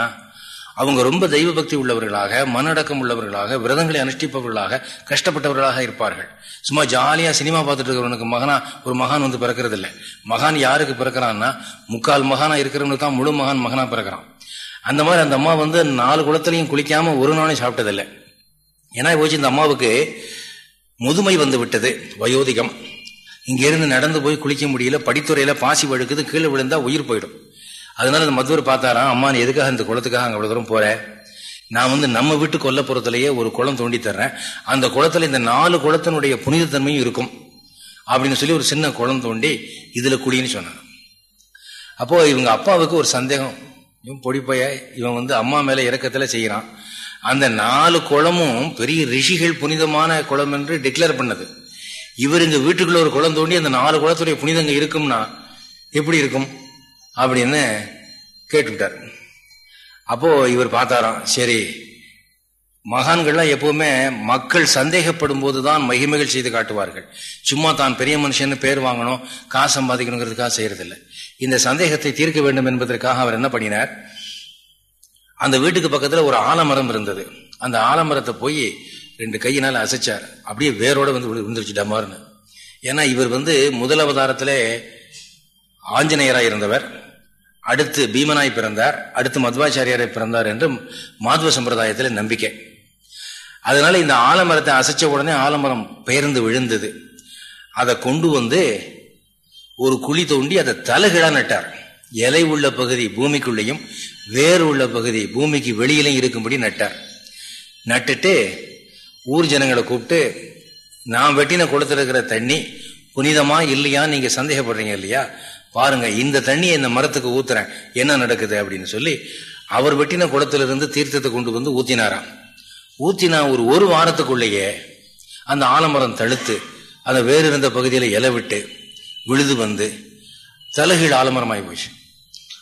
அவங்க ரொம்ப தெய்வ பக்தி உள்ளவர்களாக மனடக்கம் உள்ளவர்களாக விரதங்களை அனுஷ்டிப்பவர்களாக கஷ்டப்பட்டவர்களாக இருப்பார்கள். சும்மா ஜாலியாக சினிமா பார்த்துட்டு இருக்கிறவனுக்கு மகனா ஒரு மகான் வந்து பிறக்கிறது இல்லை மகான் யாருக்கு பிறக்கிறான்னா முக்கால் மகானா இருக்கிறவனுக்கு தான் முழு மகான் மகனா பிறக்கிறான். அந்த மாதிரி அந்த அம்மா வந்து நாலு குளத்திலையும் குளிக்காம ஒரு நாளும் சாப்பிட்டதில்லை. ஏன்னா போச்சு இந்த அம்மாவுக்கு முதுமை வந்து விட்டது வயோதிகம். இங்கிருந்து நடந்து போய் குளிக்க முடியல படித்துறையில பாசி வழுக்குது கீழே விழுந்தா உயிர் போயிடும். அதனால இந்த மதுவர் பார்த்தாராம் அம்மா நீ எதுக்காக இந்த குளத்துக்காக அங்கே அவ்வளோ தூரம் போறேன் நான் வந்து நம்ம வீட்டு கொல்லப்புறத்திலேயே ஒரு குளம் தோண்டி தர்றேன். அந்த குளத்துல இந்த நாலு குளத்தினுடைய புனிதத்தன்மையும் இருக்கும். அப்படின்னு சொல்லி ஒரு சின்ன குளம் தோண்டி இதுல குடின்னு சொன்னாங்க. அப்போ இவங்க அப்பாவுக்கு ஒரு சந்தேகம். இவன் பொடிப்பைய இவன் வந்து அம்மா மேல இறக்கத்துல செய்யறான். அந்த நாலு குளமும் பெரிய ரிஷிகள் புனிதமான குளம் என்று டிக்ளேர் பண்ணது. இவர் இங்க வீட்டுக்குள்ள ஒரு குளம் தோண்டி அந்த நாலு குளத்துடைய புனிதங்க இருக்கும்னா எப்படி இருக்கும்? அப்படின்னு கேட்டுக்கிட்டார் அப்போ இவர் பார்த்தாராம் சரி மகான்கள்லாம் எப்பவுமே மக்கள் சந்தேகப்படும் போதுதான் மகிமைகள் செய்து காட்டுவார்கள். சும்மா தான் பெரிய மனுஷன் பேர் வாங்கணும் காசு சம்பாதிக்கணுங்கிறதுக்காக செய்யறதில்லை. இந்த சந்தேகத்தை தீர்க்க வேண்டும் என்பதற்காக அவர் என்ன பண்ணினார்? அந்த வீட்டுக்கு பக்கத்துல ஒரு ஆலமரம் இருந்தது. அந்த ஆலமரத்தை போய் ரெண்டு கையினால் அசைச்சார். அப்படியே வேரோட வந்து விழுந்துருச்சு டமார்னு ஏன்னா இவர் வந்து முதல் அவதாரத்திலே ஆஞ்சநேயராக இருந்தவர். அடுத்து பீமனாய் பிறந்தார். அடுத்து மத்வாச்சாரியாரை பிறந்தார் என்று மாதுவ சம்பிரதாயத்தில் நம்பிக்கை. அதனால இந்த ஆலமரத்தை அசைச்ச உடனே ஆலமரம் பெயர்ந்து விழுந்தது. அதை கொண்டு வந்து ஒரு குழி தோண்டி அதை தலகிழா நட்டார். இலை உள்ள பகுதி பூமிக்குள்ளேயும் வேறு உள்ள பகுதி பூமிக்கு வெளியிலையும் இருக்கும்படி நட்டார். நட்டுட்டு ஊர் ஜனங்களை கூப்பிட்டு நான் வெட்டின குளத்தில் இருக்கிற தண்ணி புனிதமா இல்லையா? நீங்க சந்தேகப்படுறீங்க இல்லையா? பாருங்க இந்த தண்ணியை இந்த மரத்துக்கு ஊத்துறேன். என்ன நடக்குது? அப்படின்னு சொல்லி அவர் வெட்டின குளத்திலிருந்து தீர்த்தத்தை கொண்டு வந்து ஊத்தினாராம். ஊத்தினா ஒரு ஒரு வாரத்துக்குள்ளேயே அந்த ஆலமரம் தழுத்து அந்த வேறு இருந்த பகுதியில் இலை விட்டு விழுது வந்து தலைகீழ் ஆலமரமாகி போச்சு.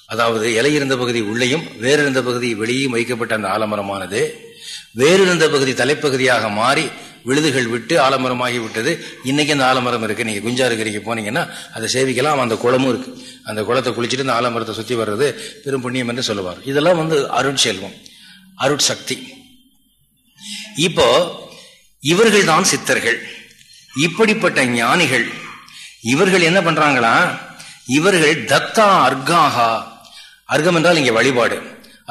அதாவது இலை இருந்த பகுதி உள்ளேயும் வேறு இருந்த பகுதி வெளியும் வைக்கப்பட்ட அந்த ஆலமரமானது வேறு இருந்த பகுதி தலைப்பகுதியாக மாறி விழுதுகள் விட்டு ஆலமரமாகி விட்டது. இன்னைக்கு அந்த ஆலமரம் இருக்கு. நீங்க குஞ்சாருகிரிக்கு போனீங்கன்னா அதை சேவிக்கலாம். அந்த குளமும் இருக்கு. அந்த குளத்தை குளிச்சுட்டு அந்த ஆலமரத்தை சுத்தி வர்றது பெரும் புண்ணியம் என்று சொல்லுவார். இதெல்லாம் வந்து அருட்செல்வம் அருட்சக்தி இப்போ இவர்கள் தான் சித்தர்கள். இப்படிப்பட்ட ஞானிகள். இவர்கள் என்ன பண்றாங்களா? இவர்கள் தத்தா அர்காகா அர்க்கம் என்றால் இங்க வழிபாடு.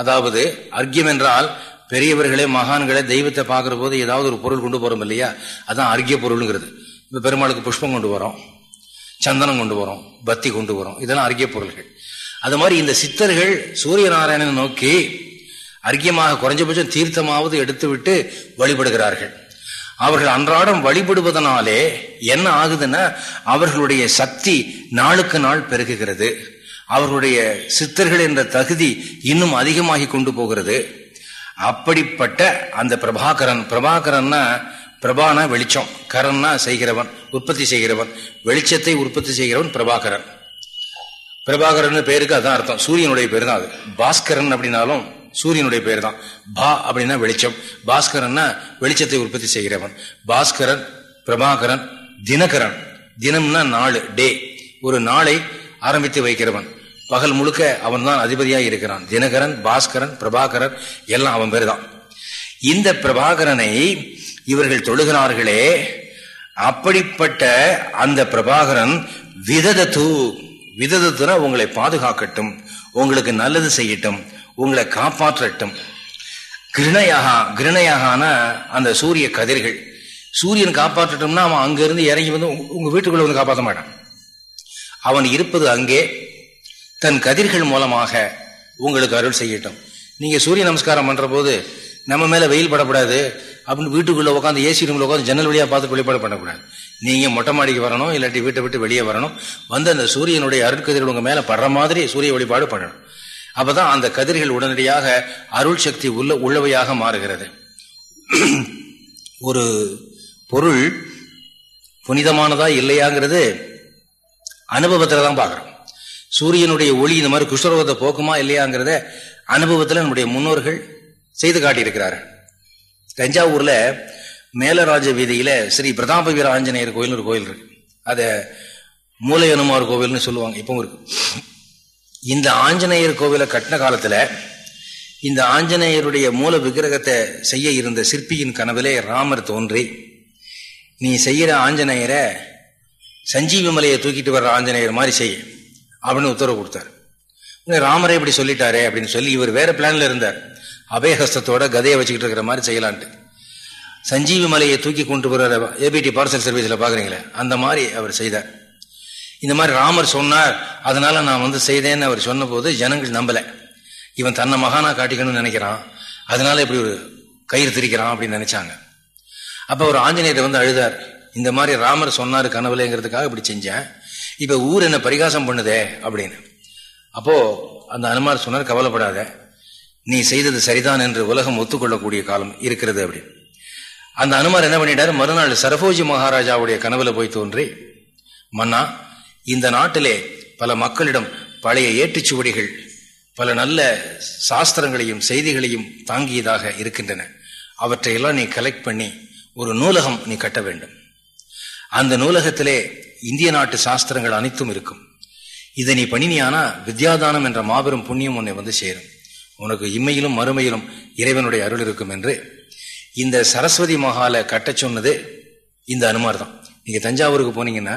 அதாவது அர்க்கியம் என்றால் பெரியவர்களே மகான்களே தெய்வத்தை பார்க்குற போது ஏதாவது ஒரு பொருள் கொண்டு போறோம் இல்லையா? அதான் அர்க்கிய பொருளுங்கிறது. இப்போ பெருமாளுக்கு புஷ்பம் கொண்டு வரோம் சந்தனம் கொண்டு வரோம் பத்தி கொண்டு வரோம். இதெல்லாம் அர்க்கிய பொருள்கள். அது மாதிரி இந்த சித்தர்கள் சூரிய நாராயணனை நோக்கி அர்க்கியமாக குறைஞ்சபட்சம் தீர்த்தமாவது எடுத்துவிட்டு வழிபடுகிறார்கள். அவர்கள் அன்றாடம் வழிபடுவதனாலே என்ன ஆகுதுன்னா அவர்களுடைய சக்தி நாளுக்கு நாள் பெருகுகிறது. அவர்களுடைய சித்தர்கள் என்ற தகுதி இன்னும் அதிகமாகி கொண்டு போகிறது. அப்படிப்பட்ட அந்த பிரபாகரன் பிரபாகரன்னா பிரபான வெளிச்சம் கரன்னா செய்கிறவன் உற்பத்தி செய்கிறவன் வெளிச்சத்தை உற்பத்தி செய்கிறவன் பிரபாகரன். பிரபாகரன் பேருக்கு அதான் அர்த்தம். சூரியனுடைய பேர் தான் அது. பாஸ்கரன் அப்படின்னாலும் சூரியனுடைய பேர் தான் பா அப்படின்னா வெளிச்சம். பாஸ்கரன்னா வெளிச்சத்தை உற்பத்தி செய்கிறவன். பாஸ்கரன் பிரபாகரன் தினகரன். தினம்னா நாலு டே. ஒரு நாளை ஆரம்பித்து வைக்கிறவன். பகல் முழுக்க அவன் தான் அதிபதியாக இருக்கிறான். தினகரன் பாஸ்கரன் பிரபாகரன் எல்லாம் அவன் பேர் தான் இந்த பிரபாகரனை இவர்கள் தொழுகிறார்களே அப்படிப்பட்ட அந்த பிரபாகரன் விததத்து விததத்துனா உங்களை பாதுகாக்கட்டும் உங்களுக்கு நல்லது செய்யட்டும் உங்களை காப்பாற்றட்டும். கிருணையாக கிருணையாகான அந்த சூரிய கதிர்கள். சூரியன் காப்பாற்றட்டும்னா அவன் அங்கிருந்து இறங்கி வந்து உங்க வீட்டுக்குள்ள வந்து காப்பாற்ற மாட்டான். அவன் இருப்பது அங்கே தன் கதிர்கள் மூலமாக உங்களுக்கு அருள் செய்யட்டும். நீங்க சூரிய நமஸ்காரம் பண்ற போது நம்ம மேல வெயில் படப்படாது அப்படின்னு வீட்டுக்குள்ள உட்காந்து ஏசி ரூம்ல உட்காந்து ஜன்னல் வழியா பார்த்து வழிபாடு பண்ணக்கூடாது. நீங்க மொட்டை மாடிக்கு வரணும் இல்லாட்டி வீட்டை விட்டு வெளியே வரணும். வந்து அந்த சூரியனுடைய அருட்கதிர்கள் உங்க மேல படுற மாதிரி சூரிய வழிபாடு பண்ணணும். அப்பதான் அந்த கதிர்கள் உடனடியாக அருள் சக்தி உள்ள உள்ளவையாக மாறுகிறது. ஒரு பொருள் புனிதமானதா இல்லையாங்கிறது அனுபவத்தில் தான் பார்க்குறோம். சூரியனுடைய ஒளி இந்த மாதிரி குஷ்டரோகத்தை போக்குமா இல்லையாங்கிறத அனுபவத்தில் நம்முடைய முன்னோர்கள் செய்து காட்டியிருக்கிறார்கள் தஞ்சாவூர்ல மேலராஜ வீதியில ஸ்ரீ பிரதாப வீர ஆஞ்சநேயர் கோயில் ஒரு கோயில் இருக்கு. அத மூலையனுமார் கோவில்னு சொல்லுவாங்க இப்பவும் இருக்கு. இந்த ஆஞ்சநேயர் கோவிலை கட்டின காலத்துல இந்த ஆஞ்சநேயருடைய மூல விக்கிரகத்தை செய்ய இருந்த சிற்பியின் கனவிலே ராமர் தோன்றி நீ செய்யற ஆஞ்சநேயரை சஞ்சீவி மலையை தூக்கிட்டு வர்ற ஆஞ்சநேயர் மாதிரி செய்ய அப்படின்னு உத்தரவு கொடுத்தார். ராமரே இப்படி சொல்லிட்டாரே அப்படின்னு சொல்லி இவர் வேற பிளான்ல இருந்தார். அபயஹஸ்தத்தோட கதையை வச்சுக்கிட்டு இருக்கிற மாதிரி செய்யலான்ட்டு. சஞ்சீவி மலையை தூக்கி கொண்டு போற ஏபிடி பார்சல் சர்வீஸ்ல பாக்குறீங்களே அந்த மாதிரி அவர் செய்தார். இந்த மாதிரி ராமர் சொன்னார் அதனால நான் வந்து செய்தேன்னு அவர் சொன்னபோது ஜனங்கள் நம்பல. இவன் தன்னை மகானா காட்டிக்கணும்னு நினைக்கிறான் அதனால இப்படி ஒரு கயிறு திரிக்கிறான் அப்படின்னு நினைச்சாங்க. அப்ப ஒரு ஆஞ்சநேயர் வந்து அழுதார் இந்த மாதிரி ராமர் சொன்னார் கனவுலேங்கிறதுக்காக இப்படி செஞ்சேன் இப்ப ஊர் என்ன பரிகாசம் பண்ணுதே அப்படின்னு. அப்போ அந்த அனுமார் சொன்னார் கவலைப்படாத. நீ செய்தது சரிதான் என்று உலகம் ஒத்துக்கொள்ளக்கூடிய காலம் இருக்கிறது அப்படி. அந்த அனுமார் என்ன பண்ணிட்டாரு? மறுநாள் சரபோஜி மகாராஜாவுடைய கனவுல போய் தோன்றி மன்னா இந்த நாட்டிலே பல மக்களிடம் பழைய ஏட்டுச்சுவடிகள் பல நல்ல சாஸ்திரங்களையும் செய்திகளையும் தாங்கியதாக இருக்கின்றன. அவற்றையெல்லாம் நீ கலெக்ட் பண்ணி ஒரு நூலகம் நீ கட்ட வேண்டும். அந்த நூலகத்திலே இந்திய நாட்டு சாஸ்திரங்கள் அனைத்தும் இருக்கும். இதை நீ பண்ணினியானா வித்யாதானம் என்ற மாபெரும் புண்ணியம் உன்னை வந்து சேரும். உனக்கு இம்மையிலும் மறுமையிலும் இறைவனுடைய அருள் இருக்கும் என்று இந்த சரஸ்வதி மகாலை கட்ட சொன்னது இந்த அனுமார் தான் நீங்க தஞ்சாவூருக்கு போனீங்கன்னா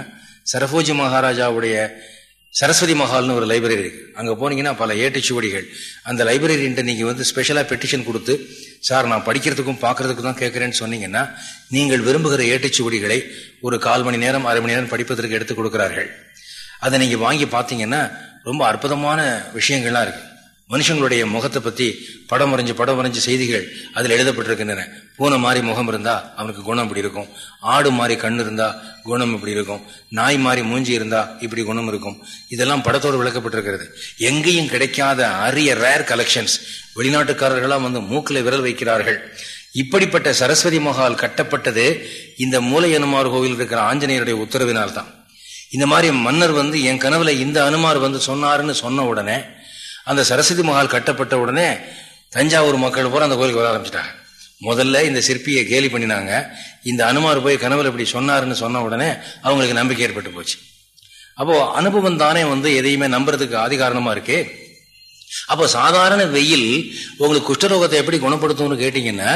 சரபோஜி மகாராஜாவுடைய சரஸ்வதி மஹால்னு ஒரு லைப்ரரி இருக்கு. அங்கே போனீங்கன்னா பல ஏட்டுச்சுவடிகள் அந்த லைப்ரரின்ட்டு நீங்கள் வந்து ஸ்பெஷலாக பெட்டிஷன் கொடுத்து சார் நான் படிக்கிறதுக்கும் பார்க்கறதுக்கும் தான் கேட்குறேன்னு சொன்னீங்கன்னா நீங்கள் விரும்புகிற ஏட்டுச்சுவடிகளை ஒரு கால் மணி நேரம் அரை மணி நேரம் படிப்பதற்கு எடுத்து கொடுக்குறார்கள். அதை நீங்கள் வாங்கி பார்த்தீங்கன்னா ரொம்ப அற்புதமான விஷயங்கள்லாம் இருக்குது மனுஷங்களுடைய முகத்தை பத்தி படம் வரைஞ்சு படம் வரைஞ்சு செய்திகள் அதில் எழுதப்பட்டிருக்கின்றன. பூனை மாதிரி முகம் இருந்தா அவனுக்கு குணம் இப்படி இருக்கும். ஆடு மாதிரி கண் இருந்தா குணம் இப்படி இருக்கும். நாய் மாதிரி மூஞ்சி இருந்தா இப்படி குணம் இருக்கும். இதெல்லாம் படத்தோடு விளக்கப்பட்டிருக்கிறது. எங்கேயும் கிடைக்காத அரிய ரேர் கலெக்ஷன்ஸ் வெளிநாட்டுக்காரர்களாம் வந்து மூக்கில் விரல் வைக்கிறார்கள். இப்படிப்பட்ட சரஸ்வதி மகால் கட்டப்பட்டது இந்த மூலை அனுமார் கோவில் இருக்கிற ஆஞ்சநேயருடைய உத்தரவினால் தான் இந்த மாதிரி மன்னர் வந்து என் கனவுல இந்த அனுமார் வந்து சொன்னாருன்னு சொன்ன உடனே அந்த சரஸ்வதி மகால் கட்டப்பட்ட உடனே தஞ்சாவூர் மக்கள் பூரா அந்த கோயிலுக்கு வர ஆரம்பிச்சிட்டாங்க. முதல்ல இந்த சிற்பியை கேலி பண்ணினாங்க. இந்த அனுமார் போய் கணவர் இப்படி சொன்னாருன்னு சொன்ன உடனே அவங்களுக்கு நம்பிக்கை ஏற்பட்டு போச்சு. அப்போ அனுபவம் தானே வந்து எதையுமே நம்புறதுக்கு ஆதிகாரணமா இருக்கு. அப்போ சாதாரண வெயில் உங்களுக்கு குஷ்டரோகத்தை எப்படி குணப்படுத்தும்னு கேட்டீங்கன்னா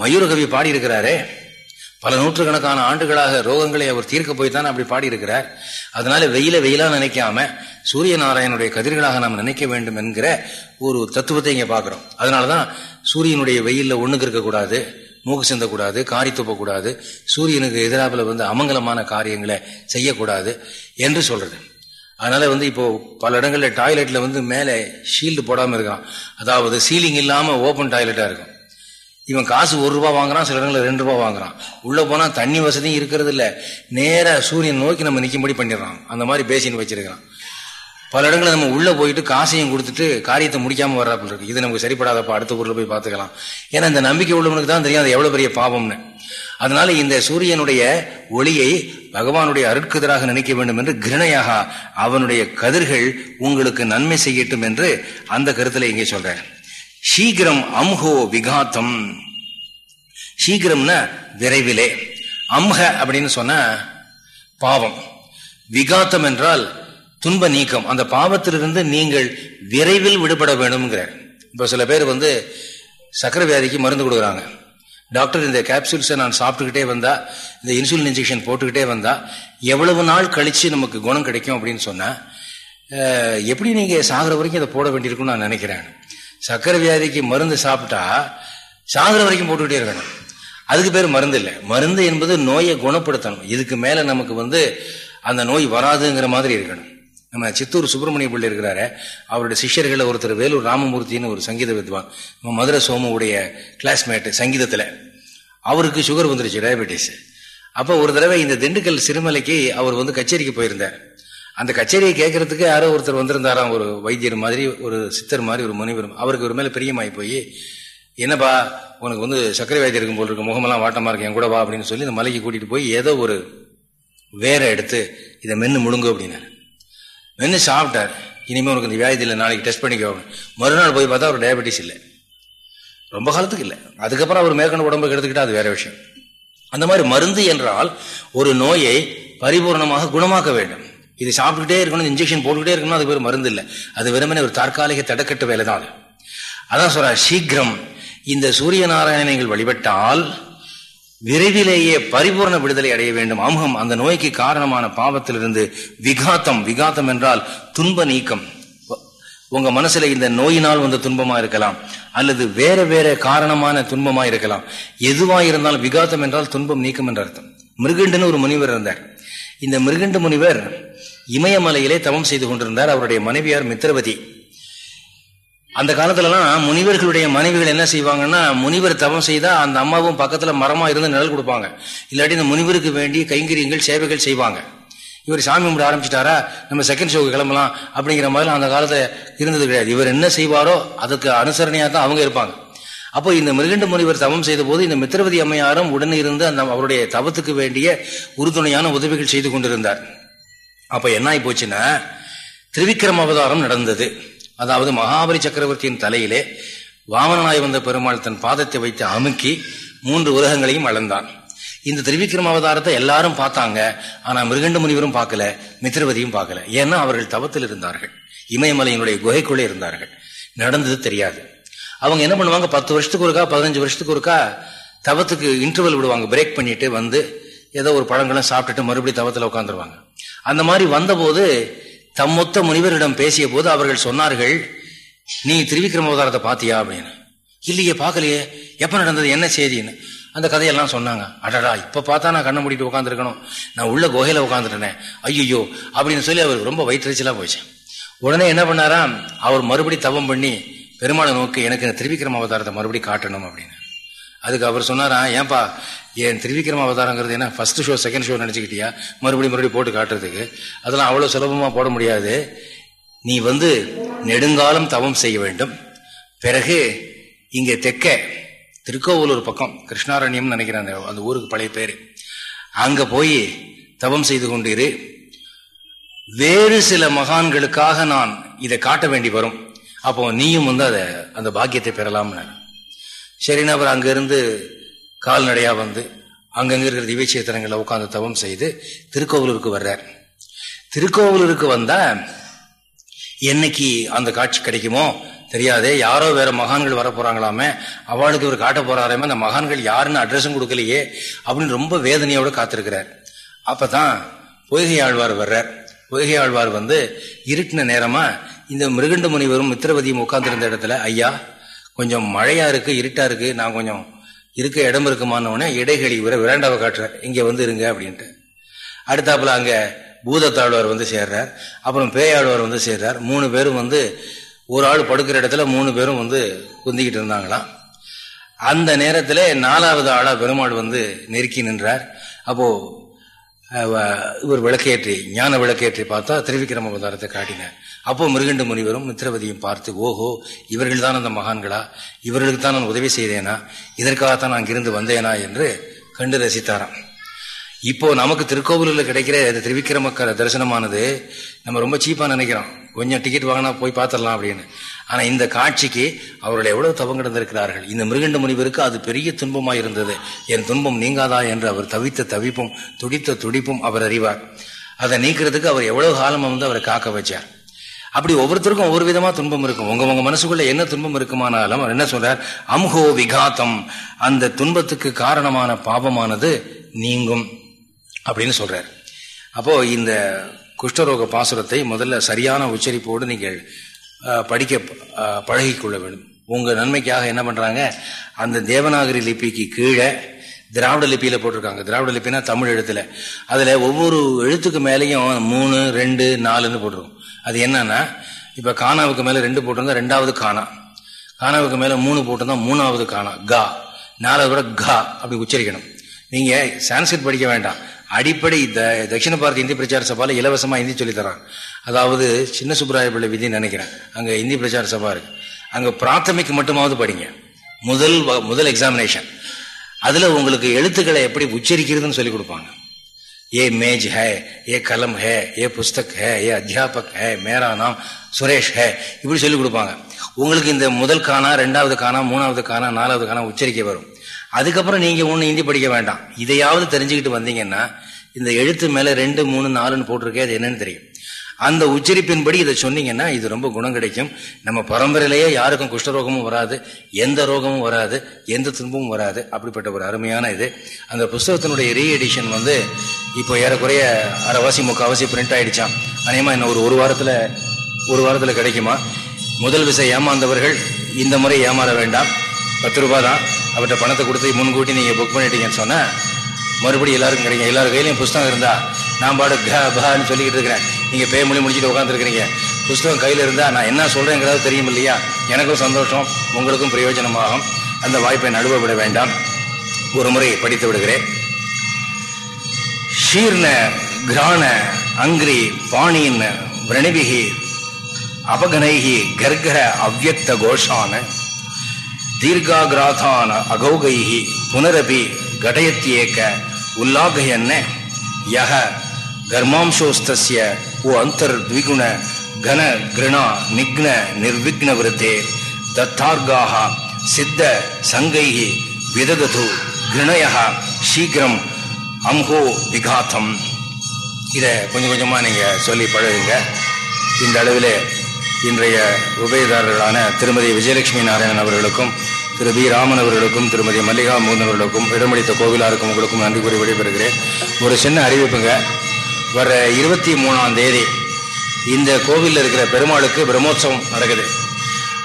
மயூரகவி பாடி இருக்கிறாரே பல நூற்றுக்கணக்கான ஆண்டுகளாக ரோகங்களை அவர் தீர்க்க போய்தான் அப்படி பாடியிருக்கிறார். அதனால வெயில வெயிலா நினைக்காம சூரிய நாராயணனுடைய கதிர்களாக நாம் நினைக்க வேண்டும் என்கிற ஒரு தத்துவத்தை இங்க பாக்குறோம் அதனாலதான் சூரியனுடைய வெயில்ல ஒண்ணுக்கு இருக்கக்கூடாது மூக்கு சிந்தக்கூடாது காரி துப்பக்கூடாது சூரியனுக்கு எதிராக வந்து அமங்கலமான காரியங்களை செய்யக்கூடாது என்று சொல்றது. அதனால வந்து இப்போ பல இடங்கள்ல டாய்லெட்ல வந்து மேலே ஷீல்டு போடாம இருக்கான். அதாவது சீலிங் இல்லாம ஓப்பன் டாய்லெட்டா இருக்கும். இவன் காசு ஒரு ரூபா வாங்குறான் சில இடங்களில் ரெண்டு ரூபா வாங்குறான். உள்ள போனா தண்ணி வசதியும் இருக்கிறது இல்ல நேர சூரியன் நோக்கி நம்ம நிக்கும்படி பண்ணிடுறான். அந்த மாதிரி பேசின்னு வச்சிருக்கிறான். பல இடங்களில் நம்ம உள்ள போயிட்டு காசையும் கொடுத்துட்டு காரியத்தை முடிக்காம வர்றாப்புல இருக்கு. இது நமக்கு சரிப்படாதப்ப அடுத்த ஊர்ல போய் பார்த்துக்கலாம். ஏன்னா இந்த நம்பிக்கை உள்ளவனுக்கு தான் தெரியும் அது எவ்வளவு பெரிய பாவம்னு. அதனால இந்த சூரியனுடைய ஒளியை பகவானுடைய அருட்கதராக நினைக்க வேண்டும் என்று கிருணையாக அவனுடைய கதிர்கள் உங்களுக்கு நன்மை செய்யட்டும் என்று அந்த கருத்துல இங்கே சொல்றேன் சீக்கிரம் அம்ஹோ விகாத்தம். சீக்கிரம்னா விரைவிலே. அம்ஹ அப்படின்னு சொன்ன பாவம். விகாத்தம் என்றால் துன்ப நீக்கம். அந்த பாவத்திலிருந்து நீங்கள் விரைவில் விடுபட வேண்டும்ங்கிறார் இப்போ சில பேர் வந்து சக்கரை வியாதிக்கு மருந்து கொடுக்குறாங்க. டாக்டர் இந்த கேப்சூல்ஸை நான் சாப்பிட்டுக்கிட்டே வந்தா இந்த இன்சுலின் இன்ஜெக்ஷன் போட்டுக்கிட்டே வந்தா எவ்வளவு நாள் கழித்து நமக்கு குணம் கிடைக்கும் அப்படின்னு சொன்னால் எப்படி நீங்கள் சாகிற வரைக்கும் இதை போட வேண்டியிருக்குன்னு நான் நினைக்கிறேன். சக்கரை வியாதிக்கு மருந்து சாப்பிட்டா சாகிற வரைக்கும் போட்டுக்கிட்டே இருக்கணும். அதுக்கு பேர் மருந்து இல்லை. மருந்து என்பது நோயை குணப்படுத்தணும். இதுக்கு மேல நமக்கு வந்து அந்த நோய் வராதுங்கிற மாதிரி இருக்கணும். நம்ம சித்தூர் சுப்பிரமணிய பிள்ளை இருக்கிறாரு அவருடைய சிஷ்யர்கள் ஒருத்தர் வேலூர் ராமமூர்த்தின்னு ஒரு சங்கீத வித்வான் நம்ம மதுரை சோமுடைய கிளாஸ்மேட்டு சங்கீதத்தில். அவருக்கு சுகர் வந்துருச்சு டயபெட்டிஸ் அப்போ ஒரு தடவை இந்த திண்டுக்கல் சிறுமலைக்கு அவர் வந்து கச்சேரிக்கு போயிருந்தார். அந்த கச்சேரியை கேட்கறதுக்கு யாரோ ஒருத்தர் வந்திருந்தாராம் ஒரு வைத்தியர் மாதிரி ஒரு சித்தர் மாதிரி ஒரு முனிவர். அவருக்கு ஒரு மேலே பிரியமாயி போய் என்னப்பா உனக்கு வந்து சர்க்கரை வைத்தியம் இருக்கும் போல் இருக்கு முகமெல்லாம் வாட்டமா இருக்கு என் கூட வா அப்படின்னு சொல்லி இந்த மலைக்கு கூட்டிட்டு போய் ஏதோ ஒரு வேற எடுத்து இதை மென்று முழுங்கு அப்படின்னாரு. மென்று சாப்பிட்டார். இனிமேல் உனக்கு இந்த வியாதி இல்லை நாளைக்கு டெஸ்ட் பண்ணிக்கோ மறுநாள் போய் பார்த்தா அவர் டயபெட்டிஸ் இல்லை. ரொம்ப காலத்துக்கு இல்லை. அதுக்கப்புறம் அவர் மேற்கொண்டு உடம்பு எடுத்துக்கிட்டா அது வேற விஷயம். அந்த மாதிரி மருந்து என்றால் ஒரு நோயை பரிபூர்ணமாக குணமாக்க வேண்டும். இது சாப்பிட்டுட்டே இருக்கணும் இன்ஜெக்ஷன் போட்டுக்கிட்டே இருக்கணும் அது பேர் மருந்து இல்லை. அது வெறுமனே ஒரு தற்காலிக தடக்கட்டு வேலை தான் அது. அதான் சொல்ற சீக்கிரம் இந்த சூரிய நாராயணங்கள் வழிபட்டால் விரைவிலேயே பரிபூர்ண விடுதலை அடைய வேண்டும். அமுகம் அந்த நோய்க்கு காரணமான பாவத்திலிருந்து விகாத்தம் விகாத்தம் என்றால் துன்ப நீக்கம். உங்க மனசுல இந்த நோயினால் வந்த துன்பமா இருக்கலாம் அல்லது வேற வேற காரணமான துன்பமா இருக்கலாம். எதுவா இருந்தாலும் விகாத்தம் என்றால் துன்பம் நீக்கம் என்ற அர்த்தம். மிருகண்டுன்னு ஒரு முனிவர் இருந்தார். இந்த மிருகண்டு முனிவர் இமயமலையிலே தவம் செய்து கொண்டிருந்தார் அவருடைய மனைவியார் மித்திரவதி அந்த காலத்துலலாம் முனிவர்களுடைய மனைவிகள் என்ன செய்வாங்கன்னா முனிவர் தவம் செய்தா அந்த அம்மாவும் பக்கத்துல மரமா இருந்து நிழல் கொடுப்பாங்க. இல்லாட்டி இந்த முனிவருக்கு வேண்டி கைங்கரியங்கள் சேவைகள் செய்வாங்க. இவர் சாமி கும்பிட ஆரம்பிச்சிட்டாரா நம்ம செகண்ட் ஷோக்கு கிளம்பலாம் அப்படிங்கிற மாதிரி அந்த காலத்துல இருந்தது கிடையாது. இவர் என்ன செய்வாரோ அதுக்கு அனுசரணையா தான் அவங்க இருப்பாங்க. அப்போ இந்த மிருகண்ட முனிவர் தவம் செய்த போது இந்த மித்திரவதி அம்மையாரும் உடனே இருந்து அந்த அவருடைய தவத்துக்கு வேண்டிய உறுதுணையான உதவிகள் செய்து கொண்டிருந்தார். அப்ப என்ன ஆகி போச்சுன்னா திருவிக்ரம அவதாரம் நடந்தது. அதாவது மகாபலி சக்கரவர்த்தியின் தலையிலே வாமனாய் வந்த பெருமாள் தன் பாதத்தை வைத்து அமுக்கி மூன்று உலகங்களையும் அளந்தான். இந்த திருவிக்ரம அவதாரத்தை எல்லாரும் பார்த்தாங்க. ஆனா மிருகண்ட முனிவரும் பார்க்கல மித்திரவதியும் பார்க்கல. ஏன்னா அவர்கள் தவத்தில் இருந்தார்கள். இமயமலையினுடைய குகைக்குள்ளே இருந்தார்கள். நடந்தது தெரியாது. அவங்க என்ன பண்ணுவாங்க? பத்து வருஷத்துக்கு ஒருக்கா பதினஞ்சு வருஷத்துக்கு ஒருக்கா தவத்துக்கு இன்டர்வல் விடுவாங்க. பிரேக் பண்ணிட்டு வந்து ஏதோ ஒரு பழங்களும் சாப்பிட்டுட்டு மறுபடியும் தவத்தில் உட்காந்துருவாங்க அந்த மாதிரி வந்தபோது தம்மொத்த முனிவரிடம் பேசிய போது அவர்கள் சொன்னார்கள் நீ திருவிக்கிரம அவதாரத்தை பாத்தியா? அப்படின்னு. இல்லையே பார்க்கலையே எப்ப நடந்தது? என்ன செய்தின்னு? அந்த கதையெல்லாம் சொன்னாங்க. அடடா இப்ப பார்த்தா நான் கண்ணை மூடிட்டு உட்காந்துருக்கணும் நான் உள்ள குகையில் உட்காந்துட்டேனே ஐயோ அப்படின்னு சொல்லி அவர் ரொம்ப வயிற்றுச்சலா போச்சு. உடனே என்ன பண்ணாராம்? அவர் மறுபடி தவம் பண்ணி பெருமாளை நோக்கி எனக்கு திருவிக்கிரம அவதாரத்தை மறுபடி காட்டணும் அப்படின்னு. அதுக்கு அவர் சொன்னாரா ஏன்பா என் திருவிக்ரம அவதாரங்கிறது என்ன ஃபர்ஸ்ட் ஷோ செகண்ட் ஷோ நினச்சிக்கிட்டியா? மறுபடியும் மறுபடியும் போட்டு காட்டுறதுக்கு. அதெல்லாம் அவ்வளோ சுலபமாக போட முடியாது. நீ வந்து நெடுங்காலம் தவம் செய்ய வேண்டும். பிறகு இங்கே தெக்க திருக்கோவலூர் பக்கம் கிருஷ்ணாரண்யம்னு நினைக்கிறேன் அந்த ஊருக்கு பழைய பேர். அங்கே போய் தவம் செய்து கொண்டிரு. வேறு சில மகான்களுக்காக நான் இதை காட்ட வேண்டி வரும். அப்போ நீயும் வந்து அதை அந்த பாக்கியத்தை பெறலாம்னு சரின்னு அவர் அங்கிருந்து கால்நடையா வந்து அங்கங்க இருக்கிற திவ்யட்சேத்திரங்களை உட்காந்து தவம் செய்து திருக்கோவிலூருக்கு வர்றார். திருக்கோவிலூருக்கு வந்தா என்னைக்கு அந்த காட்சி கிடைக்குமோ தெரியாதே யாரோ வேற மகான்கள் வர போறாங்களாமே அவளுக்கு இவர் காட்ட போறாராமே அந்த மகான்கள் யாருன்னு அட்ரஸும் கொடுக்கலையே அப்படின்னு ரொம்ப வேதனையோட காத்திருக்கிறார். அப்பதான் பொய்கை ஆழ்வார் வர்றார். பொய்கை ஆழ்வார் வந்து இருட்டின நேரமா இந்த மிருகண்ட முனிவரும் மித்திரவதியும் உட்கார்ந்துருந்த இடத்துல ஐயா கொஞ்சம் மழையா இருக்கு இருட்டா இருக்கு நான் கொஞ்சம் இருக்க இடம் இருக்குமானவனே இடைகளி உரை விராண்டாவை காட்டுறார். இங்கே வந்து இருங்க அப்படின்ட்டு. அடுத்தாப்புல அங்கே பூதத்தாழ்வார் வந்து சேர்றார். அப்புறம் பேயாழ்வார் வந்து சேர்றார். மூணு பேரும் வந்து ஒரு ஆள் படுக்கிற இடத்துல மூணு பேரும் வந்து குந்திக்கிட்டு இருந்தாங்களாம். அந்த நேரத்தில் நாலாவது ஆளா பெருமாள் வந்து நெருக்கி நின்றார். அப்போது இவர் விளக்கேற்றி ஞான விளக்கேற்றி பார்த்தா திருவிக்கிரம அவதாரத்தை காட்டினார் அப்போ மிருகண்டு முனிவரும் மித்திரவதியும் பார்த்து ஓஹோ இவர்கள் தான் அந்த மகான்களா? இவர்களுக்கு தான் நான் உதவி செய்தேனா? இதற்காகத்தான் நான் அங்கிருந்து வந்தேனா என்று கண்டு ரசித்தாராம். இப்போ நமக்கு திருக்கோவிலில் கிடைக்கிற இந்த திருவிக்கிரமக்கர தரிசனமானது நம்ம ரொம்ப சீப்பாக நினைக்கிறோம். கொஞ்சம் டிக்கெட் வாங்கினா போய் பார்த்துடலாம் அப்படின்னு. ஆனா இந்த காட்சிக்கு அவர்கள் எவ்வளவு தவம் கிடந்திருக்கிறார்கள் இந்த மிருகண்ட முனிவருக்கு அது பெரிய துன்பமாய் இருந்தது. என் துன்பம் நீங்காதா என்று அவர் தவித்த தவிப்பும் துடித்த துடிப்பும் அவர் அறிவார். அதை நீக்கிறதுக்கு அவர் எவ்வளவு காலம் வந்து அவரை காக்க வச்சார். அப்படி ஒவ்வொருத்தருக்கும் ஒவ்வொரு விதமா துன்பம் இருக்கும். உங்க உங்க மனசுக்குள்ள என்ன துன்பம் இருக்குமானாலும் அவர் என்ன சொல்றார்? அம்ஹோ விகாத்தம். அந்த துன்பத்துக்கு காரணமான பாவமானது நீங்கும் அப்படின்னு சொல்றார். அப்போ இந்த குஷ்டரோக பாசுரத்தை முதல்ல சரியான உச்சரிப்போடு நீங்கள் படிக்க பழகிக்கொள்ள வேண்டும். உங்கள் நன்மைக்காக என்ன பண்ணுறாங்க அந்த தேவநாகரி லிபிக்கு கீழே திராவிட லிப்பியில் போட்டிருக்காங்க. திராவிட லிப்பினா தமிழ் எழுத்துல. அதில் ஒவ்வொரு எழுத்துக்கு மேலேயும் மூணு ரெண்டு நாலுன்னு போட்டிருக்கும் அது என்னன்னா இப்போ கானாவுக்கு மேலே ரெண்டு போட்டிருந்தா ரெண்டாவது காணா கானாவுக்கு மேலே மூணு போட்டிருந்தா மூணாவது காணா கா. நாலாவது கூட கா அப்படி உச்சரிக்கணும். நீங்க சான்ஸ்கிரிட் படிக்க வேண்டாம். அடிப்படை த தட்சிண பாரத இந்தி பிரச்சார சபாவில் இலவசமாக ஹிந்தி சொல்லித்தரான் அதாவது சின்ன சுப்பராய பிள்ளை விதி நினைக்கிறேன். அங்கே இந்தி பிரச்சார சபா இருக்கு. அங்கே பிராத்தமிக்கு மட்டுமாவது படிங்க. முதல் முதல் எக்ஸாமினேஷன் அதில் உங்களுக்கு எழுத்துக்களை எப்படி உச்சரிக்கிறதுன்னு சொல்லி கொடுப்பாங்க. ஏ மேஜ் ஹே ஏ கலம் ஹே ஏ புஸ்தக் ஹே ஏ அத்தியாபக் ஹே மேரா சுரேஷ் ஹே இப்படி சொல்லிக் கொடுப்பாங்க. உங்களுக்கு இந்த முதல் காணா ரெண்டாவது காணா மூணாவது காணா நாலாவது காணா உச்சரிக்க வரும். அதுக்கப்புறம் நீங்க ஒன்று இந்தி படிக்க வேண்டாம். இதையாவது தெரிஞ்சுக்கிட்டு வந்தீங்கன்னா இந்த எழுத்து மேல ரெண்டு மூணு நாலுன்னு போட்டிருக்கே அது என்னன்னு தெரியும். அந்த உச்சரிப்பின்படி இதை சொன்னீங்கன்னா இது ரொம்ப குணம் கிடைக்கும். நம்ம பரம்பரையிலேயே யாருக்கும் குஷ்டரோகமும் வராது எந்த ரோகமும் வராது எந்த துன்பமும் வராது. அப்படிப்பட்ட ஒரு அருமையான இது. அந்த புஸ்தகத்தினுடைய ரீ எடிஷன் வந்து இப்போ ஏறக்குறைய அரைவாசி முக்காவாசி பிரிண்ட் ஆயிடுச்சான் அநேகமா இன்னும் ஒரு ஒரு வாரத்தில் ஒரு வாரத்தில் கிடைக்குமா? முதல் விசை ஏமாந்தவர்கள் இந்த முறை ஏமாற வேண்டாம். பத்து ரூபா தான் அவர்கிட்ட பணத்தை கொடுத்து முன்கூட்டி நீங்கள் புக் பண்ணிட்டீங்கன்னு சொன்னால் மறுபடியும் எல்லாருக்கும் கிடைக்கும். எல்லார் கையிலையும் புஸ்தகம் இருந்தால் நான் பாடு க பான்னு சொல்லிக்கிட்டு இருக்கிறேன். நீங்கள் பே மொழி முடிச்சுட்டு உட்காந்துருக்கிறீங்க புஸ்தகம் கையில் இருந்தால் நான் என்ன சொல்றேங்கிறது தெரியும் இல்லையா? எனக்கும் சந்தோஷம் உங்களுக்கும் பிரயோஜனமாகும். அந்த வாய்ப்பை நழுவ விட வேண்டாம். ஒரு முறை படித்து விடுகிறேன். ஷீர்ண கிராண அங்கிரி பாணியின் விரணிபிகி அபகனைகி கர்கர அவ்வக்த கோஷான தீர்காகிராதான அகௌகைகி புனரபி கடயத்தியேக்க உல்லாகயன்ன. யக கர்மாம்சோஸ்தஸ்ய ஓ அந்தர் த்விகுண கன கிருணா நிக்ன நிர்விக்ன விருத்தே தத்தார்காக சித்த சங்கைகி விததது கிருணய சீக்கிரம் அம்ஹோ விகாத்தம். இதை கொஞ்சம் கொஞ்சமா நீங்க சொல்லி பழகுங்க. இந்த அளவில் இன்றைய உபயதாரர்களான திருமதி விஜயலட்சுமி நாராயணன் அவர்களுக்கும் திரு பி ராமன் அவர்களுக்கும் திருமதி மல்லிகா மோகன் அவர்களுக்கும் இடமளித்த கோவிலாருக்கும் உங்களுக்கும் நன்றி கூறி விடைபெறுகிறேன். ஒரு சின்ன அறிவிப்புங்க. வர இருபத்தி மூணாம் தேதி இந்த கோவிலில் இருக்கிற பெருமாளுக்கு பிரம்மோற்சவம் நடக்குது.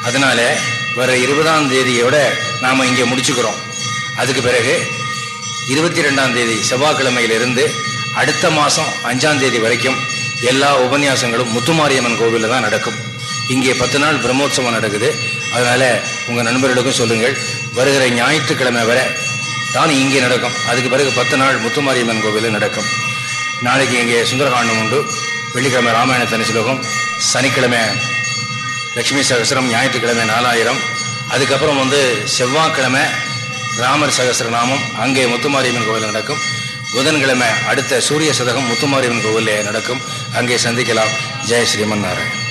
அதனால வர இருபதாம் தேதியோட நாம் இங்கே முடிச்சுக்கிறோம். அதுக்கு பிறகு இருபத்தி ரெண்டாம் தேதி செவ்வாய்க்கிழமையிலிருந்து அடுத்த மாதம் அஞ்சாம் தேதி வரைக்கும் எல்லா உபன்யாசங்களும் முத்துமாரியம்மன் கோவிலில் தான் நடக்கும். இங்கே பத்து நாள் பிரம்மோற்சவம் நடக்குது. அதனால் உங்கள் நண்பர்களுக்கும் சொல்லுங்கள். வருகிற ஞாயிற்றுக்கிழமை வரை தான் இங்கே நடக்கும். அதுக்கு பிறகு பத்து நாள் முத்துமாரியம்மன் கோவிலில் நடக்கும். நாளைக்கு இங்கே சுந்தரகாண்டம் உண்டு. வெள்ளிக்கிழமை ராமாயண தனிசுலோகம். சனிக்கிழமை லட்சுமி சகசிரம் ஞாயிற்றுக்கிழமை நாலாயிரம். அதுக்கப்புறம் வந்து செவ்வாய்க்கிழமை ராமர் சகசிரநாமம். அங்கே முத்துமாரியம்மன் கோவில் நடக்கும். புதன்கிழமை அடுத்த சூரிய சதகம் முத்துமாரியம்மன் கோவிலில் நடக்கும். அங்கே சந்திக்கலாம். ஜெய் ஸ்ரீமன் நாராயண்